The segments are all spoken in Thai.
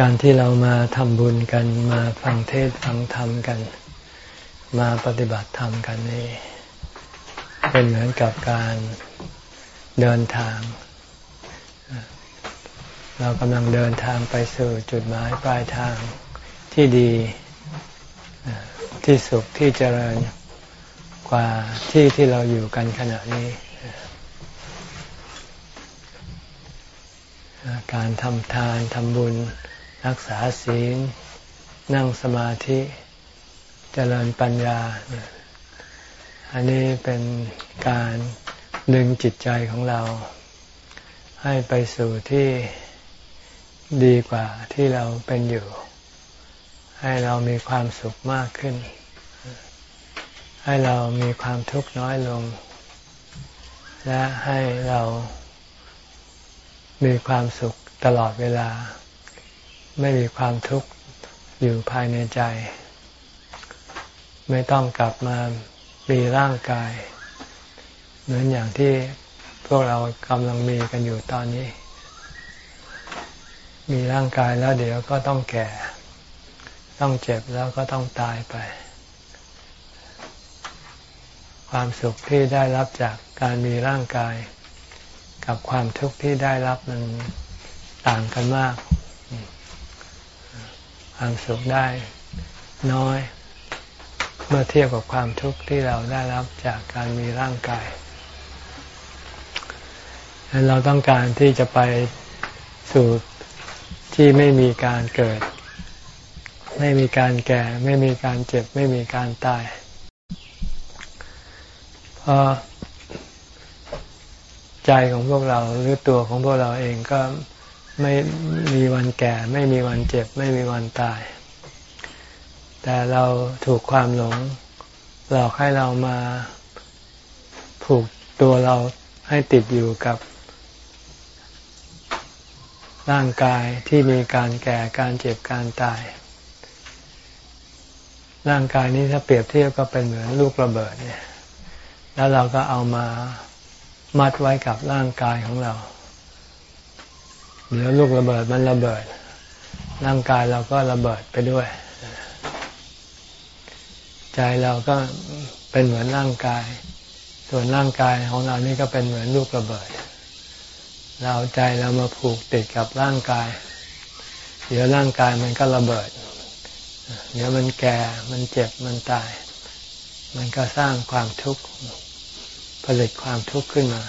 การที่เรามาทำบุญกันมาฟังเทศฟังธรรมกัน มาปฏิบัติธรรมกันนี่เป็นเหมือนกับการเดินทาง เรากำลังเดินทางไปสู่จุดหมายปลายทางที่ดีที่สุขที่เจริญกว่าที่ที่เราอยู่กันขณะนี้ การทำทานทำบุญ รักษาศีล นั่งสมาธิเจริญปัญญา อันนี้เป็นการดึงจิตใจของเรา ให้ไปสู่ที่ดีกว่าที่เราเป็นอยู่ ให้เรามีความสุขมากขึ้น ให้เรามีความทุกข์น้อยลง และให้เรามีความสุขตลอดเวลา ไม่มีความทุกข์อยู่ภายในใจ ไม่ต้องกลับมามีร่างกาย เหมือนอย่างที่พวกเรากำลังมีกันอยู่ตอนนี้ มีร่างกายแล้วเดี๋ยวก็ต้องแก่ ต้องเจ็บแล้วก็ต้องตายไป ความสุขที่ได้รับจากการมีร่างกาย กับความทุกข์ที่ได้รับมันต่างกันมาก ความสุขได้น้อย เมื่อเทียบกับความทุกข์ที่เราได้รับจากการมีร่างกาย เราต้องการที่จะไปสู่ที่ไม่มีการเกิด ไม่มีการแก่ ไม่มีการเจ็บ ไม่มีการตาย เพราะใจของพวกเราหรือตัวของพวกเราเองก็ ไม่มีวันแก่ ไม่มีวันเจ็บ ไม่มีวันตาย แต่เราถูกความหลงหลอกให้เรามาผูกตัวเราให้ติดอยู่กับ ร่างกายที่มีการแก่การเจ็บการตาย ร่างกายนี้ถ้าเปรียบเทียบก็เป็นเหมือนลูกระเบิดเนี่ย แล้วเราก็เอามามัดไว้กับร่างกายของเรา เดี๋ยวลูกระเบิดมันระเบิด ร่างกายเราก็ระเบิดไปด้วย ใจเราก็เป็นเหมือนร่างกาย ส่วนร่างกายของเรานี่ก็เป็นเหมือนลูกระเบิด เราใจเรามาผูกติดกับร่างกาย เดี๋ยวร่างกายมันก็ระเบิด เดี๋ยวมันแก่ มันเจ็บ มันตาย มันก็สร้างความทุกข์ผลิตความทุกข์ขึ้นมา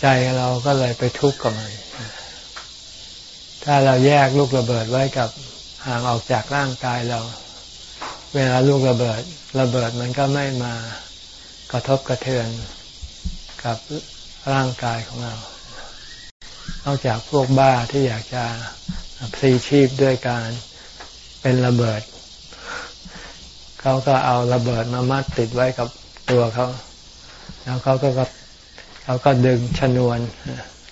ใจเราก็เลยไปทุกข์กับมัน ถ้าเราแยกลูกระเบิดไว้กับห่างออกจากร่างกายเรา เวลาลูกระเบิด ระเบิดมันก็ไม่มากระทบกระเทือนกับร่างกายของเรา นอกจากพวกบ้าที่อยากจะพลีชีพด้วยการเป็นระเบิด เขาก็เอาระเบิดมามัดติดไว้กับตัวเขา แล้วเขาก็เขาก็ดึงชนวน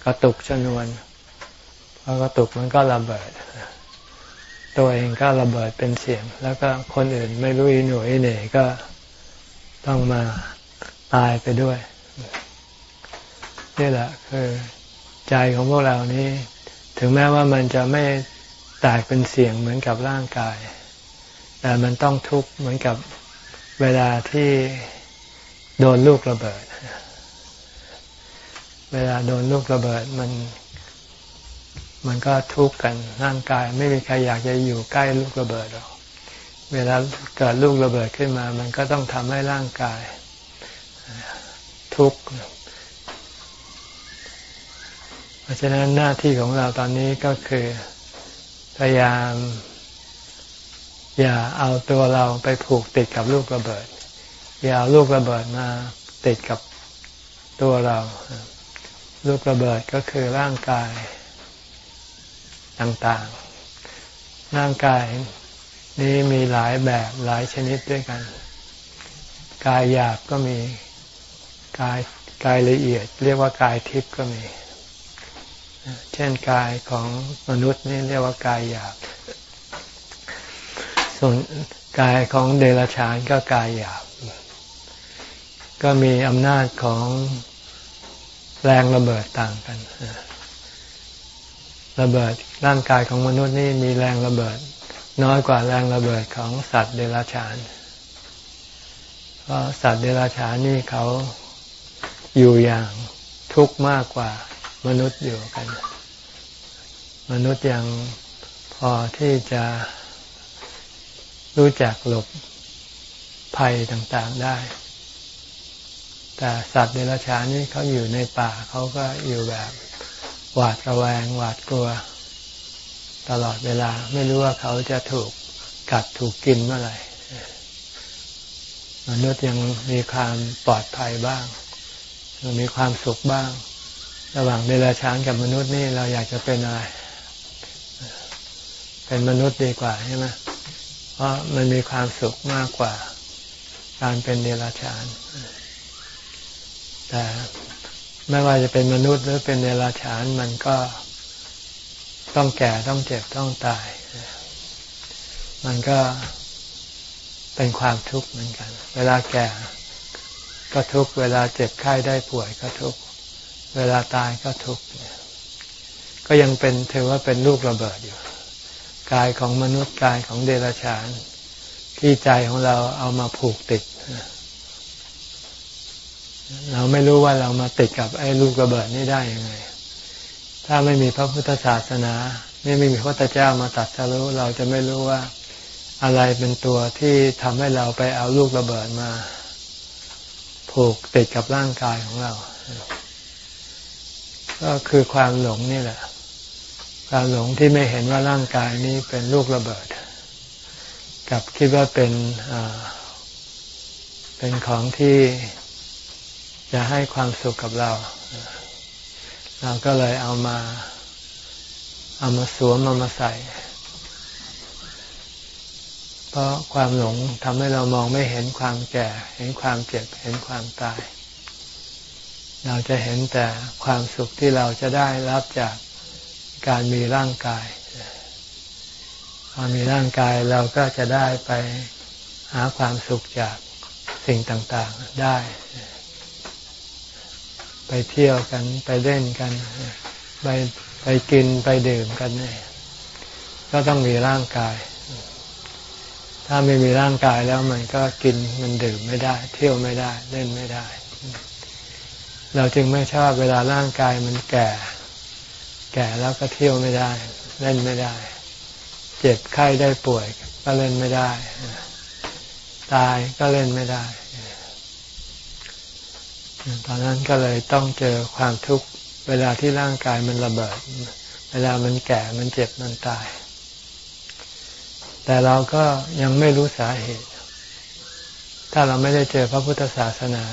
กระตุกชนวน พอกระตุกมันก็ระเบิด ตัวเองก็ระเบิดเป็นเสียง แล้วก็คนอื่นไม่รู้อีหน่วยเหน่ก็ต้องมาตายไปด้วยนี่แหละคือใจของพวกเรานี้ ถึงแม้ว่ามันจะไม่แตกเป็นเสียงเหมือนกับร่างกาย แต่มันต้องทุกข์เหมือนกับเวลาที่โดนลูกระเบิด เวลาโดนลูกระเบิดมัน มันก็ทุกข์กันร่างกาย ไม่มีใครอยากจะอยู่ใกล้ลูกระเบิดหรอกเวลาเกิดลูกระเบิดขึ้นมา มันก็ต้องทำให้ร่างกาย ทุกข์เพราะฉะนั้นหน้าที่ของเราตอนนี้ก็คือพยายาม อย่าเอาตัวเราไปผูกติดกับลูกระเบิด อย่าเอาลูกระเบิดมาติดกับตัวเรา ลูกระเบิดก็คือร่างกาย ต่างๆ ร่างกายนี้มีหลายแบบหลายชนิดด้วยกัน กายหยาบก็มีกายกายละเอียด เรียกว่ากายทิพย์ก็มี เช่นกายของมนุษย์นี่เรียกว่ากายหยาบ ส่วนกายของเดรัจฉานก็กายหยาบ ก็มีอำนาจของแรงระเบิดต่างกัน ระเบิดร่างกายของมนุษย์นี่มีแรงระเบิด น้อยกว่าแรงระเบิดของสัตว์เดรัจฉานเพราะสัตว์เดรัจฉานนี่เขาอยู่อย่างทุกข์มากกว่ามนุษย์อยู่กัน มนุษย์ยังพอที่จะรู้จักหลบภัยต่างๆได้ แต่สัตว์เดรัจฉานนี่เขาอยู่ในป่าเขาก็อยู่แบบ หวาดระแวงหวาดกลัว ตลอดเวลาไม่รู้ว่าเขาจะถูกกัดถูกกินเมื่อไหร่มนุษย์ยังมีความปลอดภัยบ้างมีความสุขบ้าง ระหว่างเดรัจฉานกับมนุษย์นี่เราอยากจะเป็นอะไร เป็นมนุษย์ดีกว่าใช่ไหมเพราะมันมีความสุขมากกว่า การเป็นเดรัจฉาน แต่ ไม่ว่าจะเป็นมนุษย์หรือเป็นเดรัจฉานมันก็ต้องแก่ต้องเจ็บต้องตาย มันก็เป็นความทุกข์เหมือนกัน เวลาแก่ก็ทุกข์เวลาเจ็บไข้ได้ป่วยก็ทุกข์เวลาตายก็ทุกข์ก็ยังเป็นถือว่าเป็นลูกระเบิดอยู่ กายของมนุษย์กายของเดรัจฉาน ที่ใจของเราเอามาผูกติด เราไม่รู้ว่าเรามาติดกับไอ้ลูกระเบิดนี้ได้ยังไง ถ้าไม่มีพระพุทธศาสนา ไม่มีพระพุทธเจ้ามาตัดสรู้เราจะไม่รู้ว่าอะไรเป็นตัวที่ทำให้เราไปเอาลูกระเบิดมาผูกติดกับร่างกายของเรา ก็คือความหลงนี่แหละ ความหลงที่ไม่เห็นว่าร่างกายนี้เป็นลูกระเบิด กับคิดว่าเป็นเป็นของที่ จะให้ความสุขกับเรา เราก็เลยเอามา เอามาสวมเอามาใส่ เพราะความหลงทำให้เรามองไม่เห็นความแก่ เห็นความเจ็บ เห็นความตาย เราจะเห็นแต่ความสุขที่เราจะได้รับจากการมีร่างกายพอมีร่างกายเราก็จะได้ไปหาความสุขจากสิ่งต่าง ๆ ได้ ไปเที่ยวกันไปเล่นกัน ไปไปกินไปดื่มกันเนี่ยก็ต้องมีร่างกาย ถ้าไม่มีร่างกายแล้วมันก็กินมันดื่มไม่ได้ เที่ยวไม่ได้ เล่นไม่ได้ เราจึงไม่ชอบเวลาร่างกายมันแก่ แก่แล้วก็เที่ยวไม่ได้ เล่นไม่ได้ เจ็บไข้ได้ป่วยก็เล่นไม่ได้ ตายก็เล่นไม่ได้ ตอนนั้นก็เลยต้องเจอความทุกข์เวลาที่ร่างกายมันระเบิด เวลามันแก่มันเจ็บมันตาย แต่เราก็ยังไม่รู้สาเหตุ ถ้าเราไม่ได้เจอพระพุทธศาสนา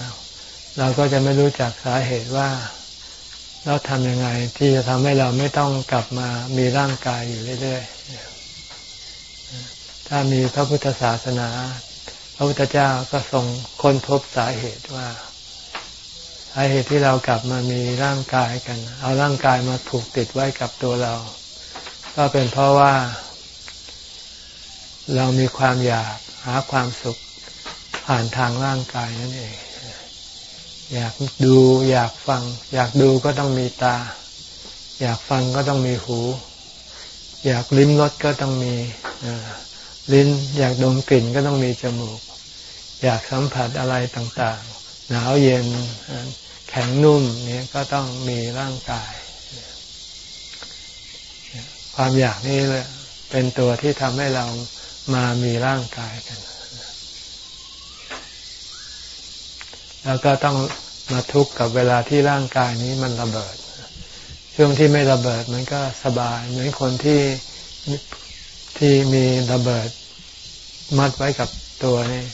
เราก็จะไม่รู้จักสาเหตุว่าเราทำยังไงที่จะทำให้เราไม่ต้องกลับมามีร่างกายอยู่เรื่อยๆ ถ้ามีพระพุทธศาสนา พระพุทธเจ้าก็ทรงค้นพบสาเหตุว่าาเหตุที่เรากลับมามีร่างกายกัน เอาร่างกายมาผูกติดไว้กับตัวเรา ก็เป็นเพราะว่า เรามีความอยากหาความสุขผ่านทางร่างกายนั่นเอง อยากดูอยากฟัง อยากดูก็ต้องมีตา อยากฟังก็ต้องมีหู อยากลิ้มรสก็ต้องมีลิ้น อยากดมกลิ่นก็ต้องมีจมูก อยากสัมผัสอะไรต่างๆ หนาวเย็น ข็งนุ่มนี่ก็ต้องมีร่างกาย ความอยากนี่เลยเป็นตัวที่ทำให้เรามามีร่างกายกัน แล้วก็ต้องมาทุกข์กับเวลาที่ร่างกายนี้มันระเบิด ช่วงที่ไม่ระเบิดมันก็สบาย เหมือนคนที่ที่มีระเบิดมัดไว้กับตัวนี่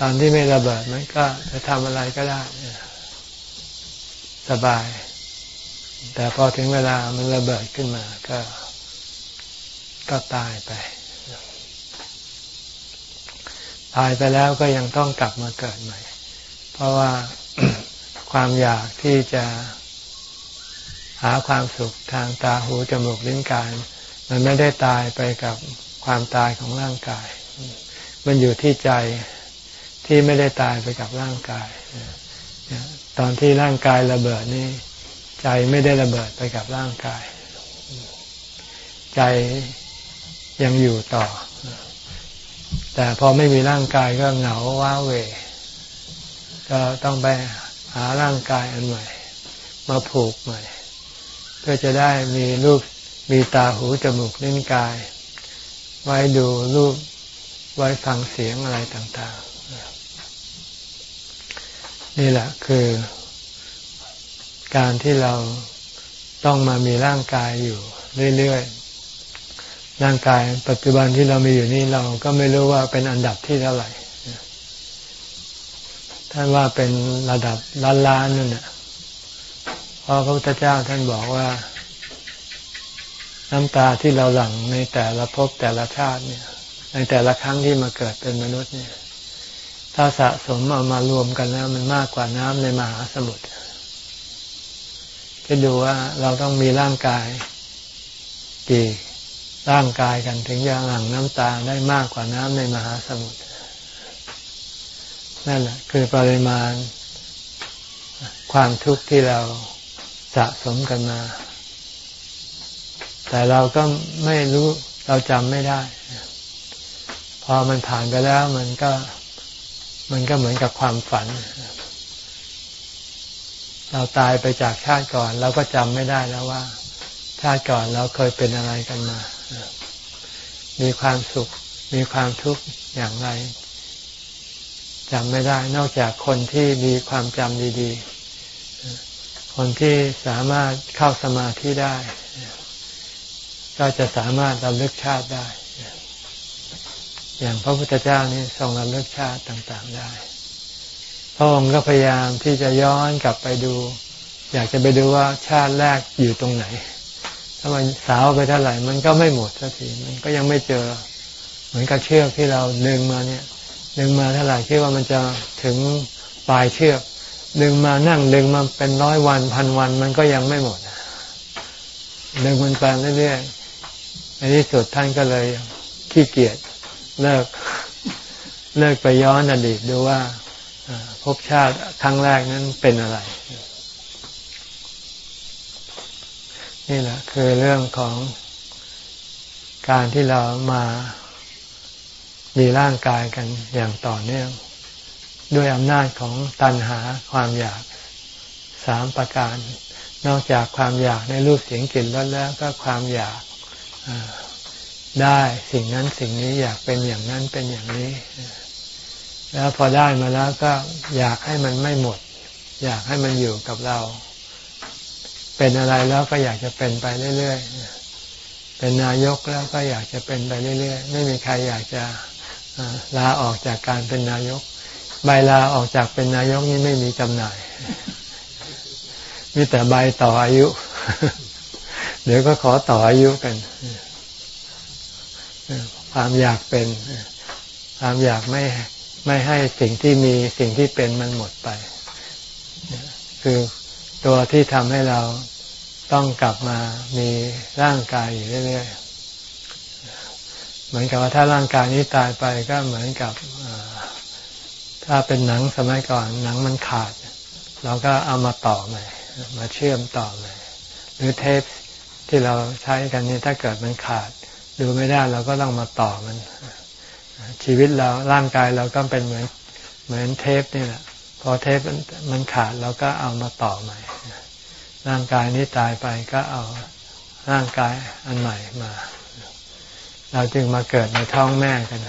ตอนที่ไม่ระเบิดมันก็จะทำอะไรก็ได้ สบาย แต่พอถึงเวลามันระเบิดขึ้นมาก็ก็ตายไป ตายไปแล้วก็ยังต้องกลับมาเกิดใหม่ เพราะว่าความอยากที่จะหาความสุขทางตาหูจมูกลิ้นกายมันไม่ได้ตายไปกับความตายของร่างกาย มันอยู่ที่ใจที่ไม่ได้ตายไปกับร่างกาย ตอนที่ร่างกายระเบิดนี่ ใจไม่ได้ระเบิดไปกับร่างกาย ใจยังอยู่ต่อ แต่พอไม่มีร่างกายก็เหงาว้าเว ก็ต้องไปหาร่างกายอันใหม่ มาผูกใหม่ เพื่อจะได้มีรูปมีตาหูจมูกลิ้นกาย ไว้ดูรูปไว้ฟังเสียงอะไรต่าง นี่แหละคือการที่เราต้องมามีร่างกายอยู่เรื่อยๆ ร่างกายปัจจุบันที่เรามีอยู่นี่เราก็ไม่รู้ว่าเป็นอันดับที่เท่าไหร่ ท่านว่าเป็นระดับล้านล้านนั่นแหละเพราะพระพุทธเจ้าท่านบอกว่า น้ำตาที่เราหลั่งในแต่ละภพแต่ละชาติเนี่ย ในแต่ละครั้งที่มาเกิดเป็นมนุษย์เนี่ย ถ้าสะสมเอามารวมกันแล้ว มันมากกว่าน้ำในมหาสมุทรคิดดูว่าเราต้องมีร่างกายกี่ร่างกายกันถึงจะหลั่งน้ำตาได้มากกว่าน้ำในมหาสมุทรนั่นแหละคือปริมาณความทุกข์ที่เราสะสมกันมา แต่เราก็ไม่รู้เราจำไม่ได้ พอมันผ่านไปแล้วมันก็ มันก็เหมือนกับความฝัน เราตายไปจากชาติก่อนเราก็จำไม่ได้แล้วว่า ชาติก่อนเราเคยเป็นอะไรกันมา มีความสุข มีความทุกข์อย่างไรจำไม่ได้ นอกจากคนที่มีความจำดี ๆ คนที่สามารถเข้าสมาธิได้ ก็จะสามารถระลึกชาติได้ อย่างพระพุทธเจ้านี่ทรงระลึกชาติต่างๆได้ พระองค์ก็พยายามที่จะย้อนกลับไปดู อยากจะไปดูว่าชาติแรกอยู่ตรงไหน ถ้ามันสาวไปเท่าไหร่มันก็ไม่หมดสักทีมันก็ยังไม่เจอ เหมือนกับเชือกที่เราดึงมาเนี่ยดึงมาเท่าไหร่คิดว่ามันจะถึงปลายเชือกดึงมานั่งดึงมาเป็นร้อยวันพันวันมันก็ยังไม่หมดดึงมันไปเรื่อยๆในที่สุดท่านก็เลยขี้เกียจ เลิกเลิกไปย้อนอดีตดูว่าภพชาติครั้งแรกนั้นเป็นอะไร นี่แหละคือเรื่องของการที่เรามามีร่างกายกันอย่างต่อเนื่อง ด้วยอำนาจของตัณหาความอยากสามประการ นอกจากความอยากในรูปเสียงกลิ่นรสแล้วก็ความอยาก ได้สิ่งนั้นสิ่งนี้อยากเป็นอย่างนั้นเป็นอย่างนี้ แล้วพอได้มาแล้วก็อยากให้มันไม่หมด อยากให้มันอยู่กับเรา เป็นอะไรแล้วก็อยากจะเป็นไปเรื่อยๆเป็นนายกแล้วก็อยากจะเป็นไปเรื่อยๆไม่มีใครอยากจะลาออกจากการเป็นนายกใบลาออกจากเป็นนายกนี่ไม่มีจำหน่าย มีแต่ใบต่ออายุ เดี๋ยวก็ขอต่ออายุกัน ความอยากเป็น ความอยากไม่ไม่ให้สิ่งที่มีสิ่งที่เป็นมันหมดไป คือตัวที่ทำให้เราต้องกลับมามีร่างกายอยู่เรื่อยๆ เหมือนกับว่าถ้าร่างกายนี้ตายไปก็เหมือนกับถ้าเป็นหนังสมัยก่อนหนังมันขาด เราก็เอามาต่อใหม่มาเชื่อมต่อใหม่หรือเทปที่เราใช้กันนี้ถ้าเกิดมันขาด ดูไม่ได้เราก็ต้องมาต่อมัน ชีวิตเราร่างกายเราก็เป็นเหมือนเหมือนเทปนี่แหละพอเทปมันขาดเราก็เอามาต่อใหม่ ร่างกายนี้ตายไปก็เอาร่างกายอันใหม่มา เราจึงมาเกิดในท้องแม่กัน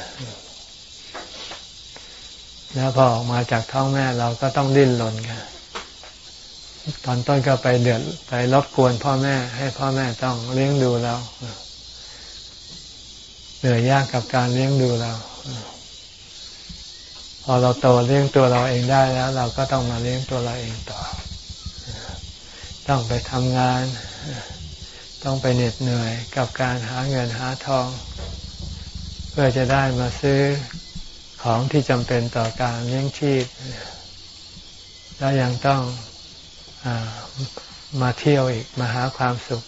แล้วพอออกมาจากท้องแม่เราก็ต้องดิ้นรนกันตอนต้นก็ไปเดือดไปรบกวนพ่อแม่ให้พ่อแม่ต้องเลี้ยงดูเรา เหนื่อยยากกับการเลี้ยงดูเรา พอเราโตเลี้ยงตัวเราเองได้แล้ว เราก็ต้องมาเลี้ยงตัวเราเองต่อ ต้องไปทำงาน ต้องไปเหน็ดเหนื่อยกับการหาเงินหาทอง เพื่อจะได้มาซื้อของที่จำเป็นต่อการเลี้ยงชีพ แล้วยังต้องอมาเที่ยวอีกมาหาความสุข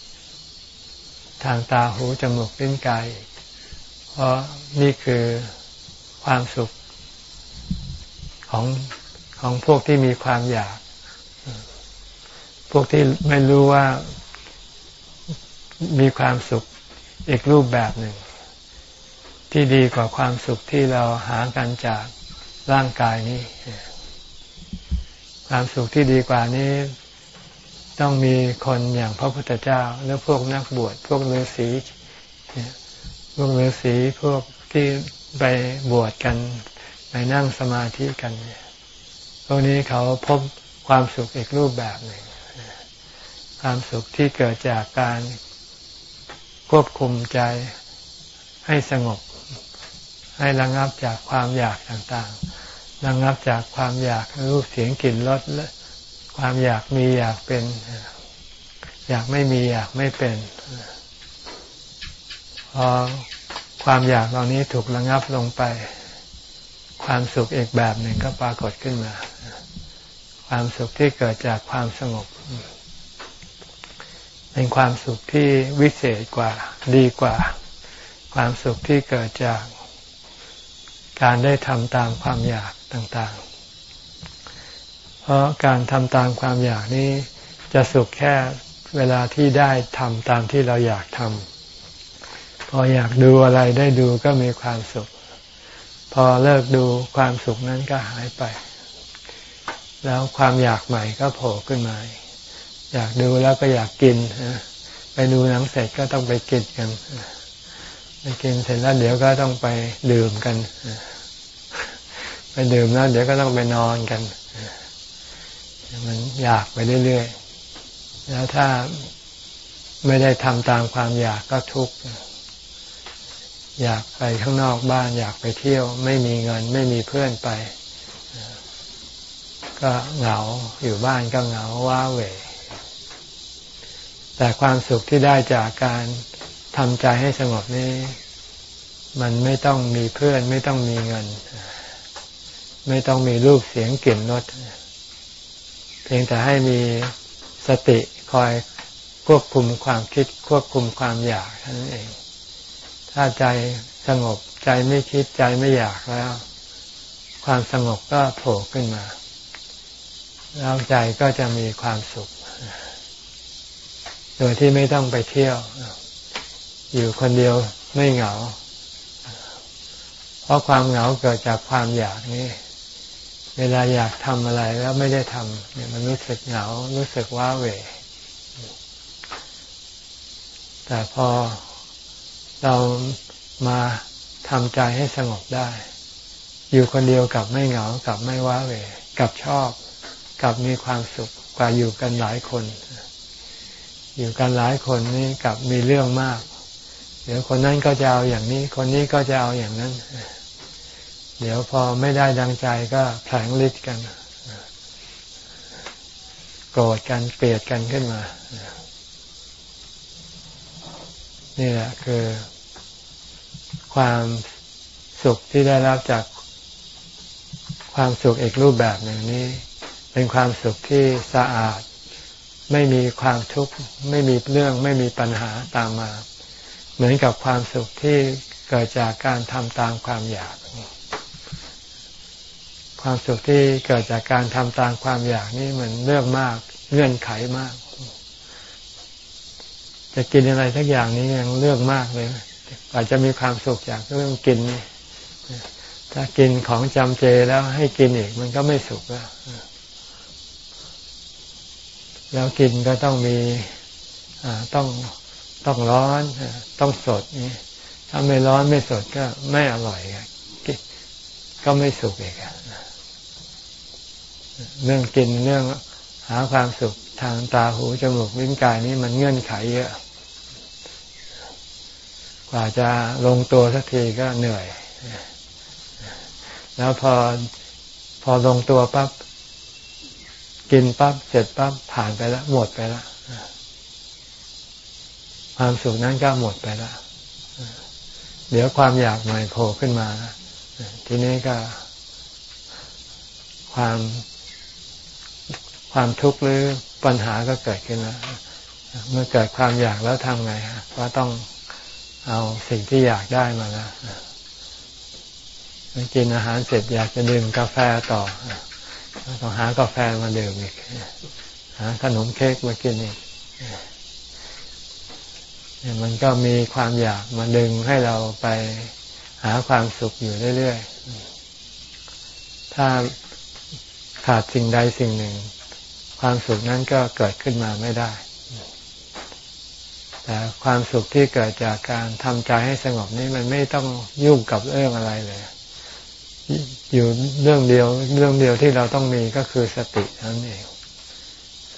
ทางตาหูจมูกลิ้นกายอีก เพราะนี่คือความสุขของของพวกที่มีความอยาก พวกที่ไม่รู้ว่ามีความสุขอีกรูปแบบหนึ่ง ที่ดีกว่าความสุขที่เราหากันจากร่างกายนี้ ความสุขที่ดีกว่านี้ต้องมีคนอย่างพระพุทธเจ้า หรือพวกนักบวชพวกฤาษี พวกฤาษีพวกที่ไปบวชกันไปนั่งสมาธิกันพวกนี้เขาพบความสุขอีกรูปแบบหนึ่ง ความสุขที่เกิดจากการควบคุมใจให้สงบ ให้ระงับจากความอยากต่างๆระงับจากความอยากรูปเสียงกลิ่นรสและความอยากมีอยากเป็น อยากไม่มีอยากไม่เป็น พอความอยากเหล่านี้ถูกระงับลงไป ความสุขอีกแบบหนึ่งก็ปรากฏขึ้นมา ความสุขที่เกิดจากความสงบ เป็นความสุขที่วิเศษกว่าดีกว่า ความสุขที่เกิดจากการได้ทำตามความอยากต่างๆ เพราะการทำตามความอยากนี้จะสุขแค่เวลาที่ได้ทำตามที่เราอยากทำ ออยากดูอะไรได้ดูก็มีความสุข พอเลิกดูความสุขนั้นก็หายไป แล้วความอยากใหม่ก็โผล่ขึ้นมา อยากดูแล้วก็อยากกินไปดูหนังเสร็จก็ต้องไปกินกันไปกินเสร็จแล้วเดี๋ยวก็ต้องไปดื่มกันไปดื่มแล้วเดี๋ยวก็ต้องไปนอนกัน มันอยากไปเรื่อยๆ แล้วถ้าไม่ได้ทำตามความอยากก็ทุกข์ อยากไปข้างนอกบ้านอยากไปเที่ยว ไม่มีเงินไม่มีเพื่อนไป ก็เหงาอยู่บ้านก็เหงาว้าเหวแต่ความสุขที่ได้จากการทำใจให้สงบนี้ มันไม่ต้องมีเพื่อนไม่ต้องมีเงิน ไม่ต้องมีรูปเสียงกลิ่นรสเพียงแต่ให้มีสติคอยควบคุมความคิดควบคุมความอยากเท่านั้นเอง ถ้าใจสงบใจไม่คิดใจไม่อยากแล้ว ความสงบก็โผล่ขึ้นมา แล้วใจก็จะมีความสุข โดยที่ไม่ต้องไปเที่ยว อยู่คนเดียวไม่เหงา เพราะความเหงาเกิดจากความอยากนี่ เวลาอยากทำอะไรแล้วไม่ได้ทำเนี่ยมันรู้สึกเหงา รู้สึกว้าเหวแต่พอ เรามาทำใจให้สงบได้ อยู่คนเดียวกับไม่เหงากับไม่ว้าเหวกับชอบกับมีความสุขกว่าอยู่กันหลายคน อยู่กันหลายคนนี่กับมีเรื่องมาก เดี๋ยวคนนั้นก็จะเอาอย่างนี้ คนนี้ก็จะเอาอย่างนั้น เดี๋ยวพอไม่ได้ดังใจก็แผลงฤทธิ์กันโกรธกันเกลียดกันขึ้นมา นี่แหละคือ ความสุขที่ได้รับจากความสุขอีกรูปแบบหนึ่งนี้ เป็นความสุขที่สะอาด ไม่มีความทุกข์ไม่มีเรื่องไม่มีปัญหาตามมา เหมือนกับความสุขที่เกิดจากการทำตามความอยาก ความสุขที่เกิดจากการทำตามความอยากนี่เหมือนเรื่องมากเงื่อนไขมาก จะกินอะไรทักอย่างนี้ยังเลือกมากเลยอาจจะมีความสุขจากเรื่องกินนี่ถ้ากินของจำเจแล้วให้กินอีกมันก็ไม่สุขแล้วแล้วกินก็ต้องมีต้องต้องร้อนต้องสดนี่ถ้าไม่ร้อนไม่สดก็ไม่อร่อยก็ไม่สุขอีกเรื่องกินเรื่องหาความสุขทางตาหูจมูกลิ้นกายนี้มันเงื่อนไขเยอะ กว่าจะลงตัวสักทีก็เหนื่อย แล้วพอพอลงตัวปั๊บกินปั๊บเสร็จปั๊บผ่านไปแล้วหมดไปแล้วความสุขนั้นก็หมดไปแล้ว เดี๋ยวความอยากใหม่โผล่ขึ้นมา ทีนี้ก็ความความทุกข์หรือปัญหาก็เกิดขึ้นแล้ว เมื่อเกิดความอยากแล้วทำไงฮะก็ต้อง เอาสิ่งที่อยากได้มาแล้วกินอาหารเสร็จอยากจะดื่มกาแฟต่อต้องหากาแฟมาดื่มอีกหาขนมเค้กมากินอีกมันก็มีความอยากมาดึงให้เราไปหาความสุขอยู่เรื่อยๆ ถ้าขาดสิ่งใดสิ่งหนึ่ง ความสุขนั้นก็เกิดขึ้นมาไม่ได้ แต่ความสุขที่เกิดจากการทำใจให้สงบนี้มันไม่ต้องยุ่งกับเรื่องอะไรเลย อยู่เรื่องเดียวเรื่องเดียวที่เราต้องมีก็คือสตินั่นเอง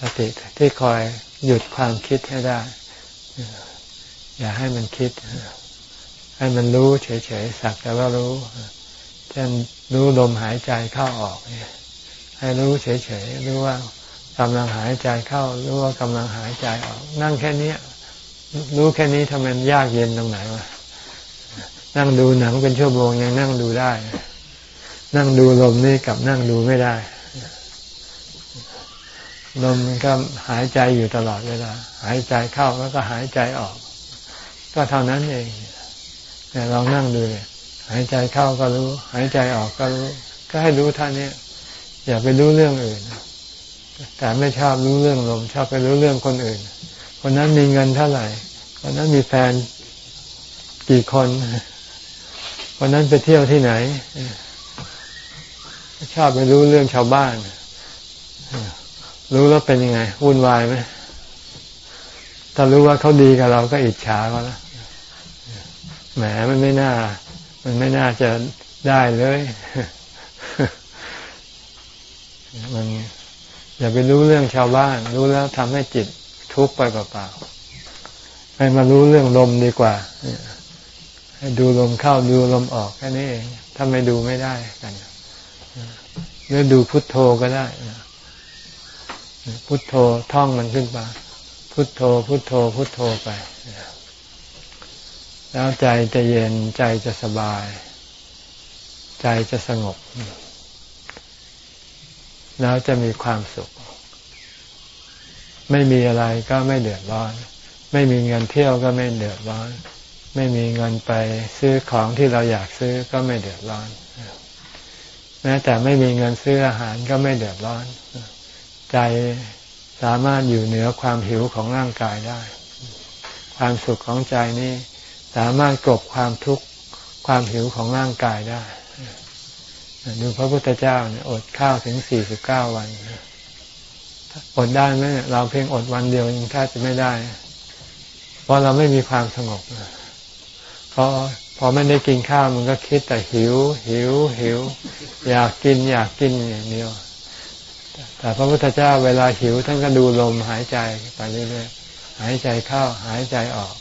สติที่คอยหยุดความคิดให้ได้ อย่าให้มันคิด ให้มันรู้เฉยๆสักแต่ว่ารู้เช่นรู้ลมหายใจเข้าออกเนี่ยให้รู้เฉยๆรู้ว่ากำลังหายใจเข้ารู้ว่ากำลังหายใจออก นั่งแค่นี้ รู้แค่นี้ทำไมยากเย็นตรงไหนวะนั่งดูหนังเป็นชั่วโมงยังนั่งดูได้ นั่งดูลมนี่กับนั่งดูไม่ได้ ลมมันก็หายใจอยู่ตลอดเวลา หายใจเข้าแล้วก็หายใจออก ก็เท่านั้นเองเนี่ลองนั่งดูเลยหายใจเข้าก็รู้ หายใจออกก็รู้ ก็ให้รู้ท่านี้อย่าไปรู้เรื่องอื่น แต่ไม่ชอบรู้เรื่องลมชอบไปรู้เรื่องคนอื่น คนนั้นมีเงินเท่าไหร่คนนั้นมีแฟนกี่คนคนนั้นไปเที่ยวที่ไหน ชอบไปรู้เรื่องชาวบ้าน รู้แล้วเป็นยังไงวุ่นวายไหมถ้ารู้ว่าเขาดีกับเราก็อิจฉาเขาแล้วแหมมันไม่น่า มันไม่น่าจะได้เลยมันอย่าไปรู้เรื่องชาวบ้าน รู้แล้วทำให้จิต ทุกข์ไปเปล่าๆให้มารู้เรื่องลมดีกว่าให้ดูลมเข้าดูลมออกแค่นี้เองถ้าไม่ดูไม่ได้กันหรือดูพุทโธก็ได้พุทโธท่องมันขึ้นมาพุทโธ พุทโธ พุทโธไปแล้วใจจะเย็นใจจะสบาย ใจจะสงบ แล้วจะมีความสุข ไม่มีอะไรก็ไม่เดือดร้อน ไม่มีเงินเที่ยวก็ไม่เดือดร้อน ไม่มีเงินไปซื้อของที่เราอยากซื้อก็ไม่เดือดร้อนแม้แต่ไม่มีเงินซื้ออาหารก็ไม่เดือดร้อน ใจสามารถอยู่เหนือความหิวของร่างกายได้ ความสุขของใจนี้สามารถกลบความทุกข์ความหิวของร่างกายได้ ดูพระพุทธเจ้าเนี่ยอดข้าวถึงสี่สิบเก้าวัน อดได้ไหมเราเพียงอดวันเดียวยังแทบจะไม่ได้ เพราะเราไม่มีความสงบเพราะพอไม่ได้กินข้าวมันก็คิดแต่หิว หิว หิว อยากกินอยากกินอย่างเดียว แต่พระพุทธเจ้าเวลาหิวท่านก็ดูลมหายใจไปเรื่อยๆหายใจเข้าหายใจออก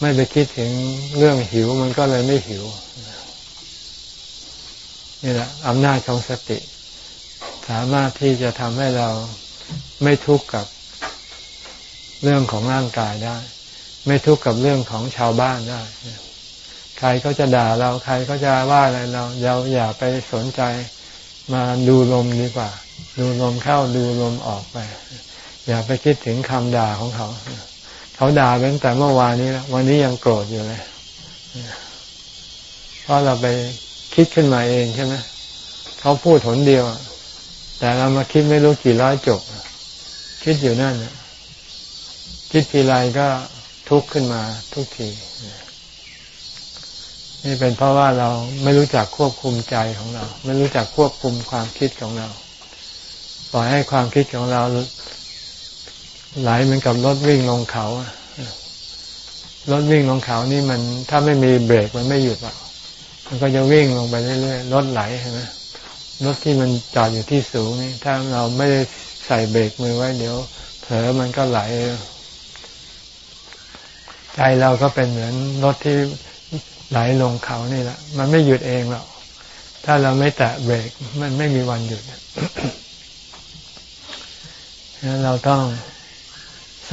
ไม่ไปคิดถึงเรื่องหิวมันก็เลยไม่หิวนี่แหละอำนาจของสติ สามารถที่จะทำให้เรา ไม่ทุกข์กับเรื่องของร่างกายได้ ไม่ทุกข์กับเรื่องของชาวบ้านได้ใครก็จะด่าเราใครก็จะว่าอะไรเราเราอย่าไปสนใจมาดูลมดีกว่า ดูลมเข้าดูลมออกไป อย่าไปคิดถึงคำด่าของเขา เขาด่าตั้งแต่เมื่อวานนี้แล้ววันนี้ยังโกรธอยู่เลยเพราะเราไปคิดขึ้นมาเองใช่ไหมเขาพูดหนเดียว แต่เรามาคิดไม่รู้กี่ร้อยจบ คิดอยู่นั่นคิดทีไรก็ทุกข์ขึ้นมาทุกทีนี่เป็นเพราะว่าเราไม่รู้จักควบคุมใจของเรา ไม่รู้จักควบคุมความคิดของเราปล่อยให้ความคิดของเราไหลเหมือนกับรถวิ่งลงเขารถวิ่งลงเขานี่มันถ้าไม่มีเบรกมันไม่หยุดอะมันก็จะวิ่งลงไปเรื่อยๆรถไหลใช่ไหมรถที่มันจอดอยู่ที่สูงนี่ถ้าเราไม่ได้ ใส่เบรกมือไว้เดี๋ยว เผลอมันก็ไหล ใจเราก็เป็นเหมือนรถที่ไหลลงเขานี่แหละ มันไม่หยุดเองหรอก ถ้าเราไม่แตะเบรก มันไม่มีวันหยุดเราต้อง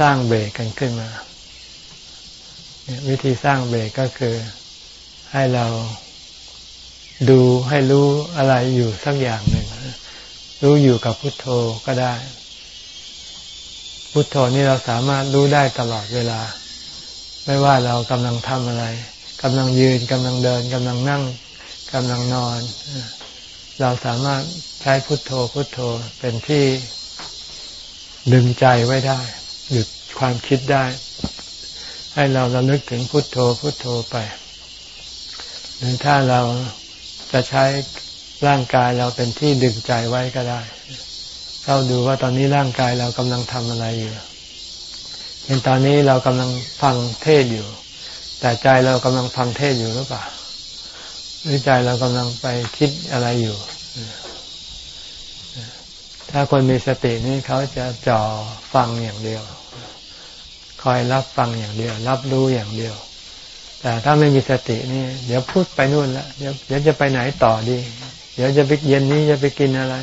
สร้างเบรกกันขึ้นมา วิธีสร้างเบรกก็คือให้เราดูให้รู้อะไรอยู่สักอย่างหนึ่ง รู้อยู่กับพุทโธก็ได้ พุทโธนี่เราสามารถรู้ได้ตลอดเวลา ไม่ว่าเรากำลังทำอะไรกำลังยืนกำลังเดินกำลังนั่งกำลังนอน เราสามารถใช้พุทโธพุทโธเป็นที่ดึงใจไว้ได้หยุดความคิดได้ ให้เราระลึกถึงพุทโธพุทโธไป หรือถ้าเราจะใช้ ร่างกายเราเป็นที่ดึงใจไว้ก็ได้เราดูว่าตอนนี้ร่างกายเรากำลังทำอะไรอยู่เห็นตอนนี้เรากำลังฟังเทศอยู่ แต่ใจเรากำลังฟังเทศอยู่หรือเปล่าหรือใจเรากำลังไปคิดอะไรอยู่ ถ้าคนมีสตินี่เขาจะจ่อฟังอย่างเดียว คอยรับฟังอย่างเดียว รับรู้อย่างเดียว แต่ถ้าไม่มีสตินี่ เดี๋ยวพูดไปนู่นละเดี๋ยวเดี๋ยวจะไปไหนต่อดี เดี๋ยวจะไปเย็นนี้จะไปกินอะไร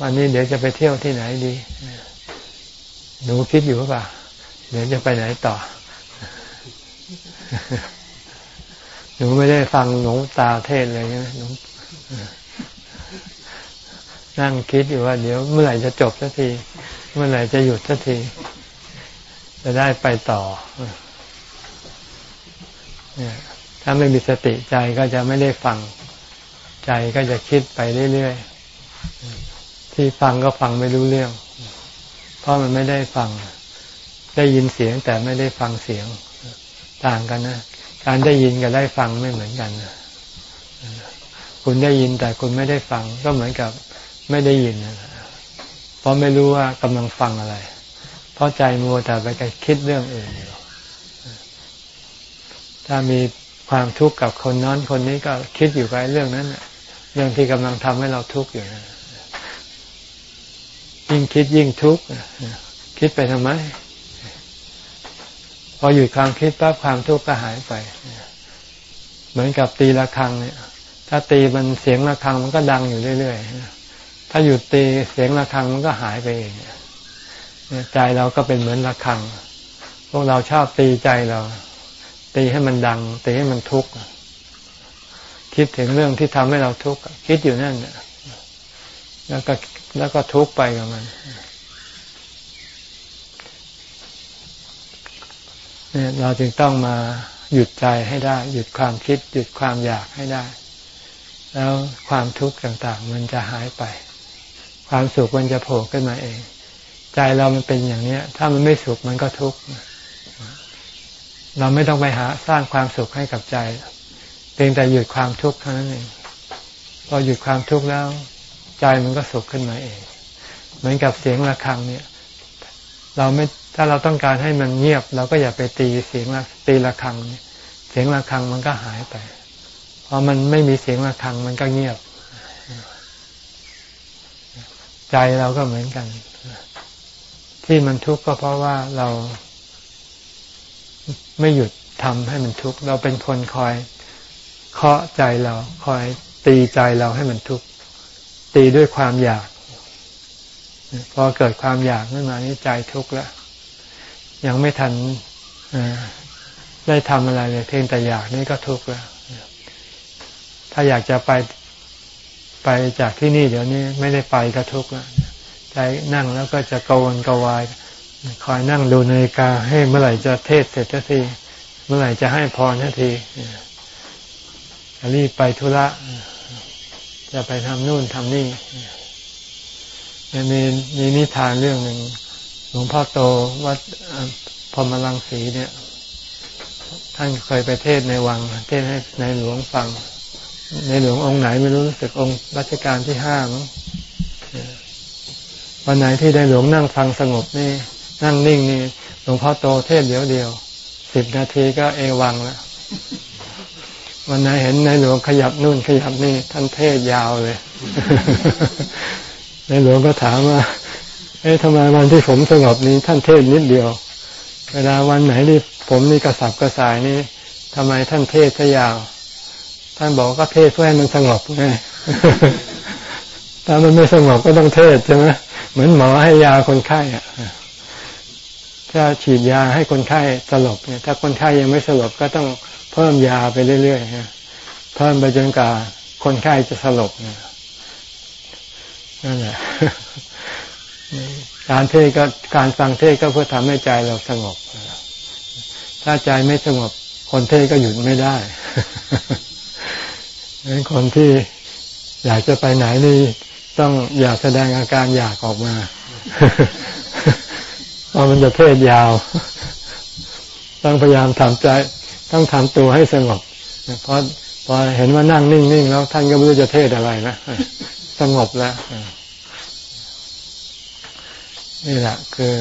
วันนี้เดี๋ยวจะไปเที่ยวที่ไหนดีหนูคิดอยู่ป่ะเดี๋ยวจะไปไหนต่อ หนูไม่ได้ฟังหลวงตาเทศเลยใช่ไหมหนูนั่งคิดอยู่ว่าเดี๋ยวเมื่อไหร่จะจบสักที เมื่อไหร่จะหยุดสักที จะได้ไปต่อถ้าไม่มีสติใจก็จะไม่ได้ฟัง ใจก็จะคิดไปเรื่อยๆ ที่ฟังก็ฟังไม่รู้เรื่อง เพราะมันไม่ได้ฟัง ได้ยินเสียงแต่ไม่ได้ฟังเสียง ต่างกันนะ การได้ยินกับได้ฟังไม่เหมือนกันคุณได้ยินแต่คุณไม่ได้ฟัง ก็เหมือนกับไม่ได้ยินเพราะไม่รู้ว่ากำลังฟังอะไร เพราะใจมัวแต่ไปคิดเรื่องอื่นอยู่ถ้ามีความทุกข์กับคนนั้นคนนี้ก็คิดอยู่ไปเรื่องนั้น เรื่องที่กำลังทำให้เราทุกข์อยู่นะยิ่งคิดยิ่งทุกข์คิดไปทำไม พอหยุดความคิดปั๊บความทุกข์ก็หายไป เหมือนกับตีะระฆังเนี่ย ถ้าตีมันเสียงะระฆังมันก็ดังอยู่เรื่อยๆถ้าหยุดตีเสียงะระฆังมันก็หายไปเองใจเราก็เป็นเหมือนระฆัง พวกเราชอบตีใจเรา ตีให้มันดัง ตีให้มันทุกข์ คิดถึงเรื่องที่ทำให้เราทุกข์คิดอยู่นั่นแล้วก็แล้วก็ทุกข์ไปกับมันเนี่ยเราจึงต้องมาหยุดใจให้ได้ หยุดความคิด หยุดความอยากให้ได้ แล้วความทุกข์ต่างๆ มันจะหายไป ความสุขมันจะโผล่ขึ้นมาเอง ใจเรามันเป็นอย่างนี้ถ้ามันไม่สุขมันก็ทุกข์เราไม่ต้องไปหาสร้างความสุขให้กับใจ เพียงแต่หยุดความทุกข์เท่านั้นเองพอหยุดความทุกข์แล้ว ใจมันก็สุขขึ้นมาเอง เหมือนกับเสียงะระฆังเนี่ย เราไม่ถ้าเราต้องการให้มันเงียบ เราก็อย่าไปตีเสียงะตีะระฆังเสียงะระฆังมันก็หายไปพอมันไม่มีเสียงะระฆังมันก็เงียบ ใจเราก็เหมือนกัน ที่มันทุกข์ก็เพราะว่าเราไม่หยุดทำให้มันทุกข์เราเป็นคนคอย เคาะใจเรา คอยตีใจเราให้มันทุกข์ตีด้วยความอยาก พอเกิดความอยากขึ้นมานี่ใจทุกข์แล้วยังไม่ทันได้ทำอะไรเลยเพียงแต่อยากนี่ก็ทุกข์แล้วถ้าอยากจะไปไปจากที่นี่เดี๋ยวนี้ไม่ได้ไปก็ทุกข์แล้วใจนั่งแล้วก็จะกวนกวาย คอยนั่งดูนาฬิกาให้เมื่อไหร่จะเทศเสร็จทีเมื่อไหร่จะให้พรที รีบไปธุระ จะไปทำนู่นทำนี่มีมีนิทานเรื่องหนึ่งหลวงพ่อโตวัดพรมลังสีเนี่ย ท่านเคยไปเทศในวัง เทศให้ในหลวงฟัง ในหลวงองค์ไหนไม่รู้สึกองค์รัชกาลที่ห้ามั้งวันไหนที่ได้หลวงนั่งฟังสงบนี่ นั่งนิ่งนี่หลวงพ่อโตเทศเดียวเดียวสิบนาทีก็เอวังแล้ว วันไหนเห็นในหลวงขยับนู่นขยับนี่ท่านเทศยาวเลย ในหลวงก็ถามว่า เอ๊ะทำไมวันที่ผมสงบนี้ท่านเทศนิดเดียว เวลาวันไหนที่ผมนี่กระสับกระส่ายนี่ทำไมท่านเทศซะยาว ท่านบอกก็เทศเพื่อให้มันสงบไงถ้ามันไม่สงบก็ต้องเทศใช่ไหมเหมือนหมอให้ยาคนไข้อะถ้าฉีดยาให้คนไข้สลบเนี่ย ถ้าคนไข้ยังไม่สลบก็ต้อง เพิ่มยาไปเรื่อยๆเพิ่มไปจนกว่าคนไข้จะสลบนั่นแหละการเทศก็การฟังเทศก็เพื่อทำให้ใจเราสงบ ถ้าใจไม่สงบ คนเทศก็หยุดไม่ได้งั้นคนที่อยากจะไปไหนนี่ต้องอย่าแสดงอาการอยากออกมาเพราะมันจะเทศยาว ต้องพยายามทำใจ ต้องทำตัวให้สงบเพราะพอเห็นว่านั่งนิ่งๆแล้วท่านก็ไม่รู้จะเทศอะไรนะสงบแล้วนี่แหละคือ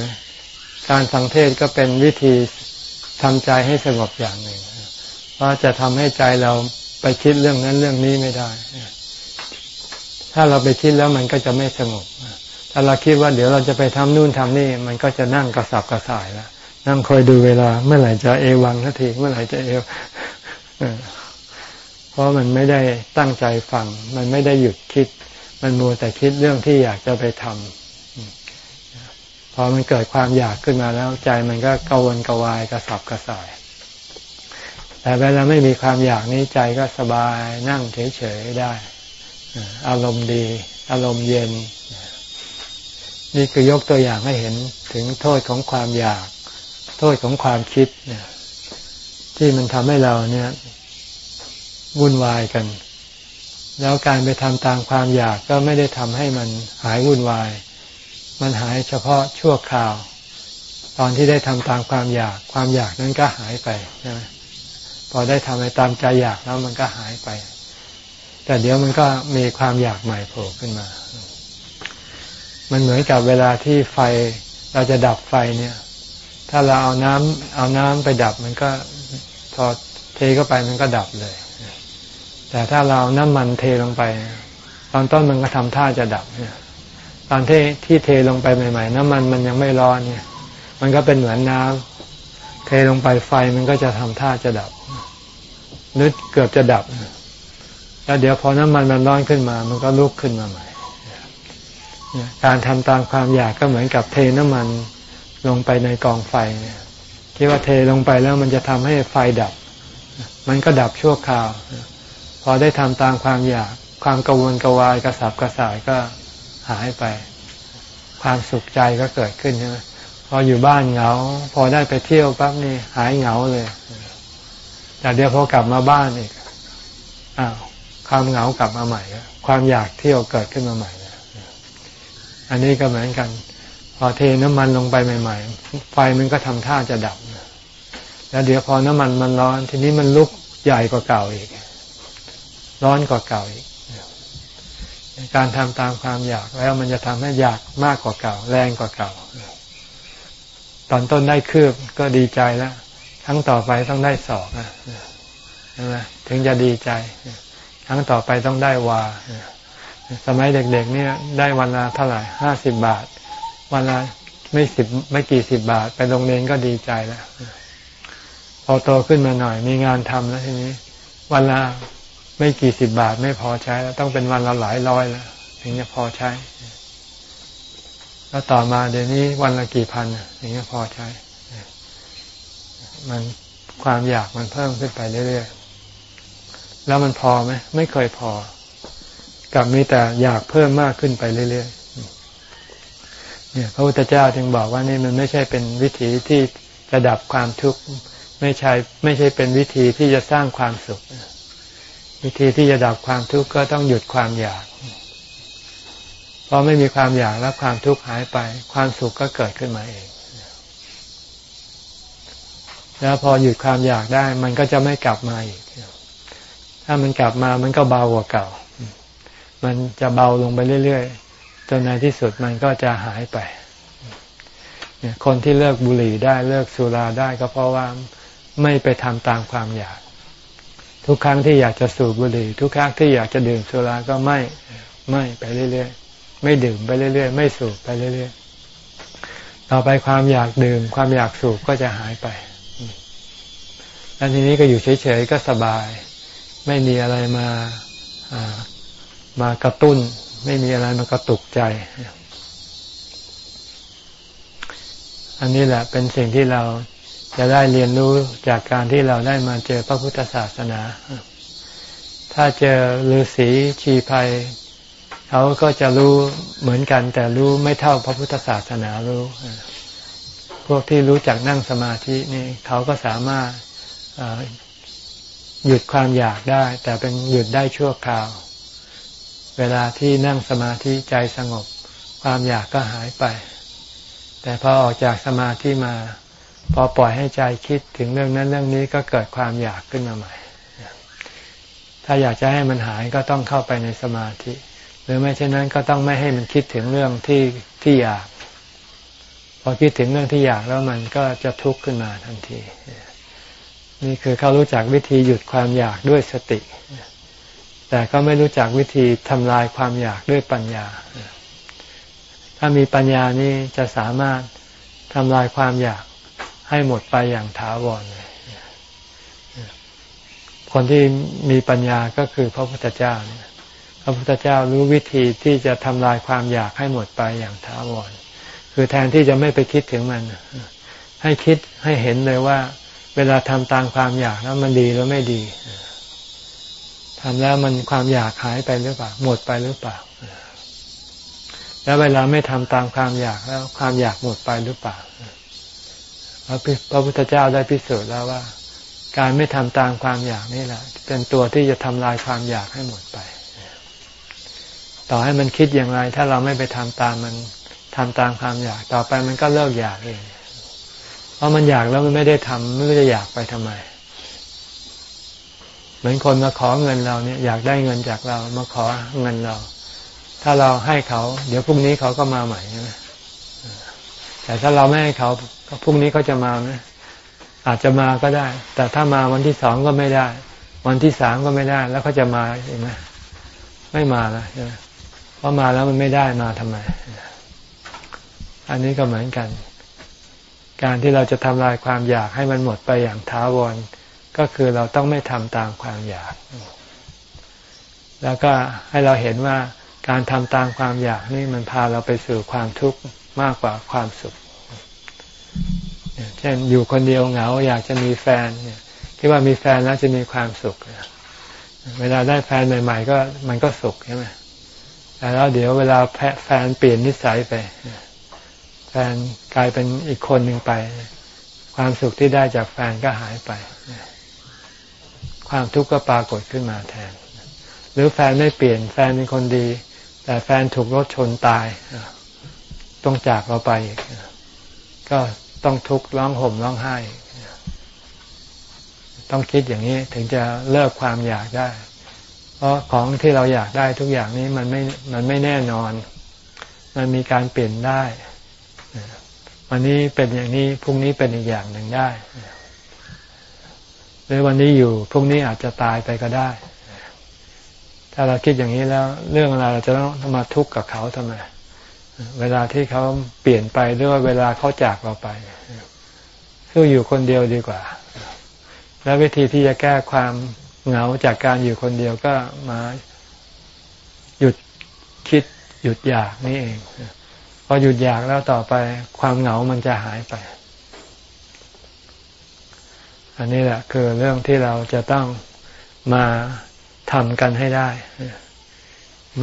การฟังเทศก็เป็นวิธีทำใจให้สงบอย่างหนึ่งเพราะจะทำให้ใจเราไปคิดเรื่องนั้นเรื่องนี้ไม่ได้ ถ้าเราไปคิดแล้วมันก็จะไม่สงบ ถ้าเราคิดว่าเดี๋ยวเราจะไปทำนู่นทำนี่ มันก็จะนั่งกระสับกระส่ายแล้ว นั่งคอยดูเวลา เมื่อไหร่จะเอวังทันทีเมื่อไหร่จะเอวเพราะมันไม่ได้ตั้งใจฟัง มันไม่ได้หยุดคิด มันมัวแต่คิดเรื่องที่อยากจะไปทำพอมันเกิดความอยากขึ้นมาแล้ว ใจมันก็กวนกวายกระสับกระส่าย แต่เวลาไม่มีความอยากนี้ใจก็สบายนั่งเฉยๆได้อารมณ์ดี อารมณ์เย็น นี่คือยกตัวอย่างให้เห็นถึงโทษของความอยาก โทษของความคิดเนี่ยที่มันทำให้เราเนี่ยวุ่นวายกัน แล้วการไปทำตามความอยากก็ไม่ได้ทำให้มันหายวุ่นวาย มันหายเฉพาะชั่วคราว ตอนที่ได้ทำตามความอยากความอยากนั้นก็หายไปใช่ไหมพอได้ทำไปตามใจอยากแล้วมันก็หายไป แต่เดี๋ยวมันก็มีความอยากใหม่โผล่ขึ้นมา มันเหมือนกับเวลาที่ไฟเราจะดับไฟเนี่ย ถ้าเราเอาน้ำเอาน้ำไปดับมันก็พอเทเข้าไปมันก็ดับเลย แต่ถ้าเราน้ำมันเทลงไป ตอนต้นมันก็ทำท่าจะดับเนี่ยตอนที่ที่เทลงไปใหม่ ๆ น้ำมันมันยังไม่ร้อนเนี่ย มันก็เป็นเหมือนน้ำเทลงไปไฟมันก็จะทำท่าจะดับนึกเกือบจะดับ แล้วเดี๋ยวพอน้ำมันมันร้อนขึ้นมา มันก็ลุกขึ้นมาใหม่การทำตามความอยากก็เหมือนกับเทน้ำมัน ลงไปในกองไฟเขียคิดว่าเทลงไปแล้วมันจะทำให้ไฟดับ มันก็ดับชั่วคราว พอได้ทำตามความอยาก ความกังวลกวายกระสับกระส่ายก็หายไป ความสุขใจก็เกิดขึ้นใช่ไหมพออยู่บ้านเหงา พอได้ไปเที่ยวปั๊บนี่หายเหงาเลยแต่เดี๋ยวพอกลับมาบ้านอีกอ้าวความเหงากลับมาใหม่ ความอยากเที่ยวเกิดขึ้นมาใหม่ อันนี้ก็เหมือนกัน พอเทน้ำมันลงไปใหม่ ๆ ไฟมันก็ทำท่าจะดับ แล้วเดี๋ยวพอน้ำมันมันร้อน ทีนี้มันลุกใหญ่กว่าเก่าอีก ร้อนกว่าเก่าอีก การทำตามความอยากแล้วมันจะทำให้อยากมากกว่าเก่า แรงกว่าเก่า ตอนต้นได้คืบก็ดีใจแล้วทั้งต่อไปต้องได้สองนะใช่ไหมถึงจะดีใจ ครั้งต่อไปต้องได้วา สมัยเด็กๆเนี่ยได้วันละเท่าไหร่ห้าสิบบาท วันละไม่สิบไม่กี่สิบบาท ไปโรงเรียนก็ดีใจแล้วพอโตขึ้นมาหน่อย มีงานทำแล้วทีนี้ วันละไม่กี่สิบบาทไม่พอใช้แล้วต้องเป็นวันละหลายร้อยแล้วถึงจะพอใช้ แล้วต่อมาเดี๋ยวนี้วันละกี่พันถึงจะพอใช้ มันความอยากมันเพิ่มขึ้นไปเรื่อยๆแล้วมันพอไหมไม่เคยพอ กับมีแต่อยากเพิ่มมากขึ้นไปเรื่อยๆ เนี่ยพระพุทธเจ้าจึงบอกว่านี่มันไม่ใช่เป็นวิธีที่จะดับความทุกข์ไม่ใช่ไม่ใช่เป็นวิธีที่จะสร้างความสุข วิธีที่จะดับความทุกข์ก็ต้องหยุดความอยากพอไม่มีความอยากแล้วความทุกข์หายไป ความสุขก็เกิดขึ้นมาเองแล้วพอหยุดความอยากได้ มันก็จะไม่กลับมาอีก ถ้ามันกลับมามันก็เบากว่าเก่า มันจะเบาลงไปเรื่อยๆ จนในที่สุดมันก็จะหายไปเนี่ยคนที่เลิกบุหรี่ได้เลิกสุราได้ก็เพราะว่าไม่ไปทำตามความอยาก ทุกครั้งที่อยากจะสูบบุหรี่ ทุกครั้งที่อยากจะดื่มสุราก็ไม่ไม่ไปเรื่อยๆ ไม่ดื่มไปเรื่อยๆ ไม่สูบไปเรื่อยๆ ต่อไปความอยากดื่ม ความอยากสูบก็จะหายไปแล้วทีนี้ก็อยู่เฉยๆ ก็สบาย ไม่มีอะไรมา มากระตุ้น ไม่มีอะไรมากระตุกใจ อันนี้แหละเป็นสิ่งที่เราจะได้เรียนรู้จากการที่เราได้มาเจอพระพุทธศาสนา ถ้าเจอฤาษีชีภัยเขาก็จะรู้เหมือนกัน แต่รู้ไม่เท่าพระพุทธศาสนารู้ พวกที่รู้จักนั่งสมาธินี่เขาก็สามารถหยุดความอยากได้ แต่เป็นหยุดได้ชั่วคราว เวลาที่นั่งสมาธิใจสงบ ความอยากก็หายไป แต่พอออกจากสมาธิมา พอปล่อยให้ใจคิดถึงเรื่องนั้นเรื่องนี้ก็เกิดความอยากขึ้นมาใหม่ ถ้าอยากจะให้มันหายก็ต้องเข้าไปในสมาธิ หรือไม่เช่นนั้นก็ต้องไม่ให้มันคิดถึงเรื่องที่ที่อยาก พอคิดถึงเรื่องที่อยากแล้วมันก็จะทุกข์ขึ้นมาทันที นี่คือเขารู้จักวิธีหยุดความอยากด้วยสติ แต่ก็ไม่รู้จักวิธีทำลายความอยากด้วยปัญญา ถ้ามีปัญญานี้จะสามารถทำลายความอยากให้หมดไปอย่างถาวรเลยคนที่มีปัญญาก็คือพระพุทธเจ้าพระพุทธเจ้ารู้วิธีที่จะทำลายความอยากให้หมดไปอย่างถาวร คือแทนที่จะไม่ไปคิดถึงมัน ให้คิดให้เห็นเลยว่า เวลาทำตามความอยากแล้วมันดีหรือไม่ดี ทำแล้วมันความอยากหายไปหรือเปล่า หมดไปหรือเปล่า แล้วเวลาไม่ทำตามความอยากแล้ว ความอยากหมดไปหรือเปล่าพระพุทธเจ้าได้พิสูจน์แล้วว่า การไม่ทำตามความอยากนี่แหละ เป็นตัวที่จะทำลายความอยากให้หมดไป ต่อให้มันคิดอย่างไร ถ้าเราไม่ไปทำตามมันทำตามความอยาก ต่อไปมันก็เลิกอยากเอง เพราะมันอยากแล้วมันไม่ได้ทำไม่รู้จะอยากไปทำไม เหมือนคนมาขอเงินเราเนี่ยอยากได้เงินจากเรามาขอเงินเรา ถ้าเราให้เขา เดี๋ยวพรุ่งนี้เขาก็มาใหม่ใช่ไหมแต่ถ้าเราไม่ให้เขาพรุ่งนี้เขาจะมาไหมอาจจะมาก็ได้ แต่ถ้ามาวันที่สองก็ไม่ได้ วันที่สามก็ไม่ได้ แล้วเขาจะมาอีกไหมไม่มาแล้วใช่ไหมเพราะมาแล้วมันไม่ได้มาทำไม อันนี้ก็เหมือนกัน การที่เราจะทำลายความอยากให้มันหมดไปอย่างท้าวร ก็คือเราต้องไม่ทำตามความอยาก แล้วก็ให้เราเห็นว่าการทำตามความอยากนี่มันพาเราไปสู่ความทุกข์มากกว่าความสุข เช่นอยู่คนเดียวเหงา อยากจะมีแฟนเนี่ยคิดว่ามีแฟนแล้วจะมีความสุข เวลาได้แฟนใหม่ ๆ ก็มันก็สุขใช่ไหมแต่แล้วเดี๋ยวเวลาแฟนเปลี่ยนนิสัยไป แฟนกลายเป็นอีกคนหนึ่งไป ความสุขที่ได้จากแฟนก็หายไป ความทุกข์ก็ปรากฏขึ้นมาแทน หรือแฟนไม่เปลี่ยนแฟนเป็นคนดี แต่แฟนถูกรถชนตายต้องจากเราไป ก็ต้องทุกข์ร้องห่มร้องไห้ ต้องคิดอย่างนี้ถึงจะเลิกความอยากได้ เพราะของที่เราอยากได้ทุกอย่างนี้มันไม่มันไม่แน่นอน มันมีการเปลี่ยนได้วันนี้เป็นอย่างนี้พรุ่งนี้เป็นอีกอย่างหนึ่งได้ หรือวันนี้อยู่พรุ่งนี้อาจจะตายไปก็ได้ ถ้าเราคิดอย่างนี้แล้ว เรื่องอะไรเราจะต้องมาทุกข์กับเขาทำไมเวลาที่เขาเปลี่ยนไปหรือว่าเวลาเขาจากเราไปสู้อยู่คนเดียวดีกว่า แล้ววิธีที่จะแก้ความเหงาจากการอยู่คนเดียวก็มาหยุดคิดหยุดอยากนี่เอง พอหยุดอยากแล้วต่อไปความเหงามันจะหายไป อันนี้แหละคือเรื่องที่เราจะต้องมาทำกันให้ได้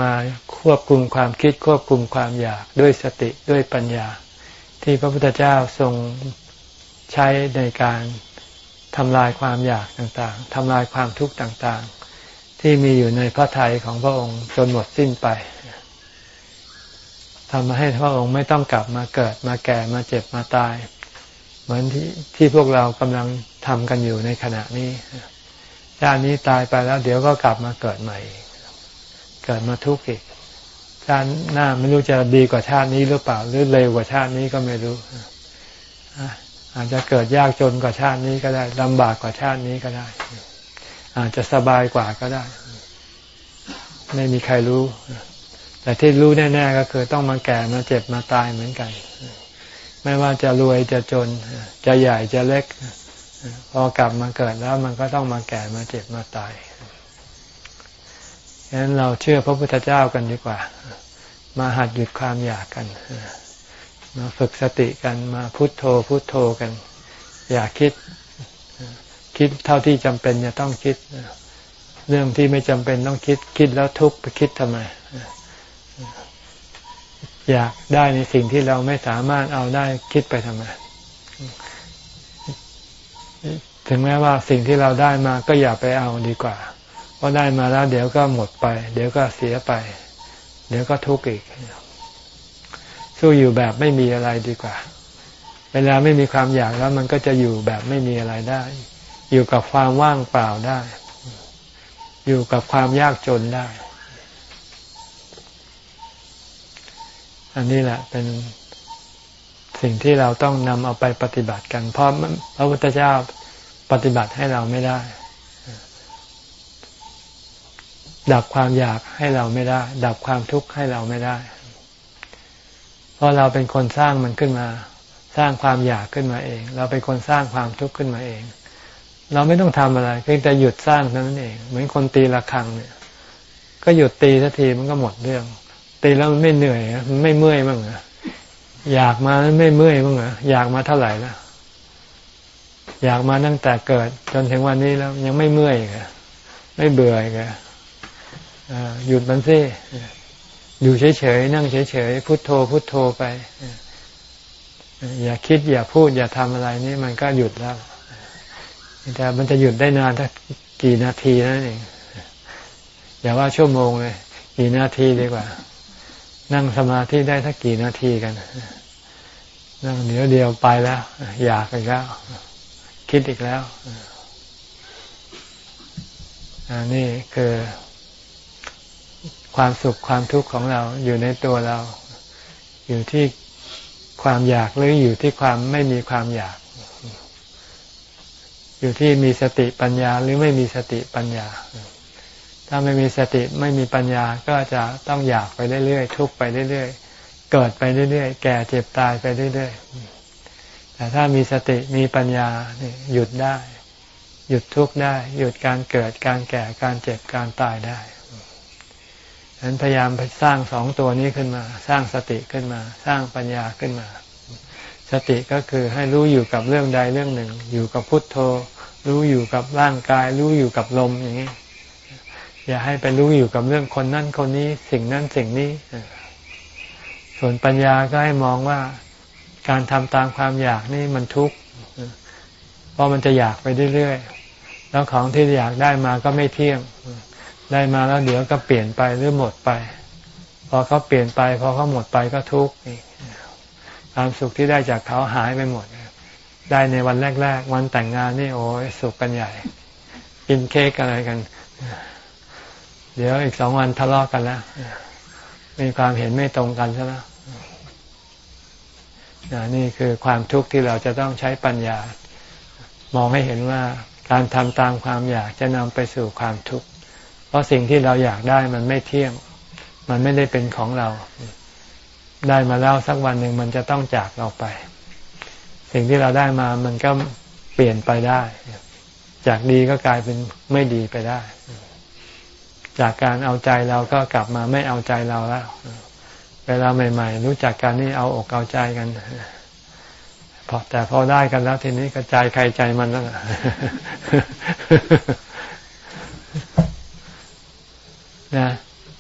มาควบคุมความคิดควบคุมความอยากด้วยสติด้วยปัญญา ที่พระพุทธเจ้าทรงใช้ในการทำลายความอยากต่างๆทำลายความทุกข์ต่างๆ ที่มีอยู่ในพระทัยของพระองค์จนหมดสิ้นไปทำให้พระองค์ไม่ต้องกลับมาเกิดมาแก่มาเจ็บมาตาย เหมือนที่ที่พวกเรากำลัง ทำกันอยู่ในขณะนี้ชาตินี้ตายไปแล้ว เดี๋ยวก็กลับมาเกิดใหม่ เกิดมาทุกข์อีกชาติหน้าไม่รู้จะดีกว่าชาตินี้หรือเปล่า หรือเลวกว่าชาตินี้ก็ไม่รู้อาจจะเกิดยากจนกว่าชาตินี้ก็ได้ลำบากกว่าชาตินี้ก็ได้ อาจจะสบายกว่าก็ได้ ไม่มีใครรู้ แต่ที่รู้แน่ ๆ ก็คือต้องมาแก่มาเจ็บมาตายเหมือนกัน ไม่ว่าจะรวยจะจน จะใหญ่จะเล็ก พอกลับมาเกิดแล้วมันก็ต้องมาแก่มาเจ็บมาตายฉะนั้นเราเชื่อพระพุทธเจ้ากันดีกว่า มาหัดหยุดความอยากกันมาฝึกสติกันมาพุโทโธพุโทโธกัน อย่าคิดคิดเท่าที่จำเป็นจะต้องคิด เรื่องที่ไม่จำเป็นต้องคิดคิดแล้วทุกข์ไปคิดทำไม อยากได้ในสิ่งที่เราไม่สามารถเอาได้คิดไปทำไม ถึงแม้ว่าสิ่งที่เราได้มาก็อย่าไปเอาดีกว่า เพอได้มาแล้วเดี๋ยวก็หมดไป เดี๋ยวก็เสียไป เดี๋ยวก็ทุกข์อีก สู้อยู่แบบไม่มีอะไรดีกว่า เวลาไม่มีความอยากแล้ว มันก็จะอยู่แบบไม่มีอะไรได้ อยู่กับความว่างเปล่าได้ อยู่กับความยากจนได้ อันนี้แหละเป็น สิ่งที่เราต้องนำเอาไปปฏิบัติกัน เพราะพระพุทธเจ้าปฏิบัติให้เราไม่ได้ ดับความอยากให้เราไม่ได้ ดับความทุกข์ให้เราไม่ได้ เพราะเราเป็นคนสร้างมันขึ้นมา สร้างความอยากขึ้นมาเอง เราเป็นคนสร้างความทุกข์ขึ้นมาเอง เราไม่ต้องทำอะไรเพียงแต่หยุดสร้างเท่านั้นเอง เหมือนคนตีระฆังเนี่ย ก็หยุดตีสักทีมันก็หมดเรื่อง ตีแล้วมันไม่เหนื่อยมันไม่เมื่อยบ้างเหรอ อยากมาไม่เมื่อยบ้างเหรออยากมาเท่าไหร่แล้วอยากมาตั้งแต่เกิด จนถึงวันนี้แล้ว ยังไม่เมื่อยอีกไม่เบื่ออีกหยุดมันสิอยู่เฉยๆนั่งเฉยๆพุโทโธพุโทโธไปอย่าคิดอย่าพูด อย่าทำอะไรนี่มันก็หยุดแล้ว แต่มันจะหยุดได้นานถ้ากี่นาทีนั่นเองอย่าว่าชั่วโมงเลยกี่นาทีดีกว่า นั่งสมาธิได้สักกี่นาทีกัน นั่งเดี๋ยวเดียวไปแล้ว อยากอีกแล้ว คิดอีกแล้วอันนี้คือ ความสุขความทุกข์ของเราอยู่ในตัวเรา อยู่ที่ความอยากหรืออยู่ที่ความไม่มีความอยาก อยู่ที่มีสติปัญญาหรือไม่มีสติปัญญา ถ้าไม่มีสติไม่มีปัญญาก็จะต้องอยากไปเรื่อยๆทุกข์ไปเรื่อยๆเกิดไปเรื่อยๆแก่เจ็บตายไปเรื่อยๆแต่ถ้ามีสติมีปัญญาหยุดได้ หยุดทุกข์ได้ หยุดการเกิดการแก่การเจ็บการตายได้ฉะนั้นพยายามไปสร้างสองตัวนี้ขึ้นมา สร้างสติขึ้นมา สร้างปัญญาขึ้นมา สติก็คือให้รู้อยู่กับเรื่องใดเรื่องหนึ่ง อยู่กับพุทโธ รู้อยู่กับร่างกาย รู้อยู่กับลมอย่างนี้ อย่าให้ไปรู้อยู่กับเรื่องคนนั่นคนนี้ สิ่งนั้นสิ่งนี้ ส่วนปัญญาก็ให้มองว่าการทำตามความอยากนี่มันทุกข์เพราะมันจะอยากไปเรื่อยๆแล้วของที่อยากได้มาก็ไม่เที่ยง ได้มาแล้วเดี๋ยวก็เปลี่ยนไปหรือหมดไป พอเขาเปลี่ยนไป พอเขาหมดไปก็ทุกข์ความสุขที่ได้จากเขาหายไปหมด ได้ในวันแรก ๆ วันแต่งงานนี่โอ้ยสุขกันใหญ่ กินเค้กอะไรกัน เดี๋ยวอีกสองวันทะเลาะกกันแล้วมีความเห็นไม่ตรงกันใช่ไหมนี่คือความทุกข์ที่เราจะต้องใช้ปัญญา มองให้เห็นว่าการทำตามความอยากจะนำไปสู่ความทุกข์ เพราะสิ่งที่เราอยากได้มันไม่เที่ยง มันไม่ได้เป็นของเรา ได้มาแล้วสักวันหนึ่งมันจะต้องจากเราไป สิ่งที่เราได้มามันก็เปลี่ยนไปได้ จากดีก็กลายเป็นไม่ดีไปได้ จากการเอาใจเราก็กลับมาไม่เอาใจเราแล้วเวลาใหม่ ๆ รู้จักกันนี่เอาอกเอาใจกันพอแต่พอได้กันแล้วทีนี้ก็ใจายใครใจมันแล้วนะ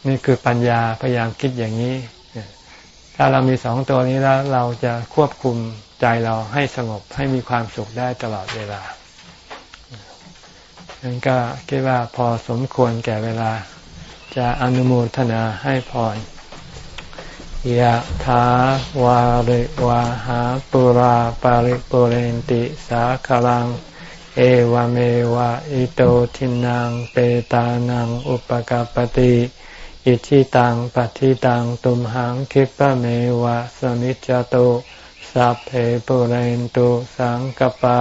นี่คือปัญญาพยายามคิดอย่างนี้ ถ้าเรามีสองตัวนี้แล้ว เราจะควบคุมใจเราให้สงบให้มีความสุขได้ตลอดเวลา นั้นก็คิดว่าพอสมควรแก่เวลา จะอนุโมทนาให้พรยะถาวาริวาหาปุราปาริปุเรนติสาคลัง เอวเมวะอิโตทินังเปตานังอุปกาปติอิชิตังปฏิตังตุมหังคิปะเมวะสมิจจโตสัพเพปุเรนตุสังกปา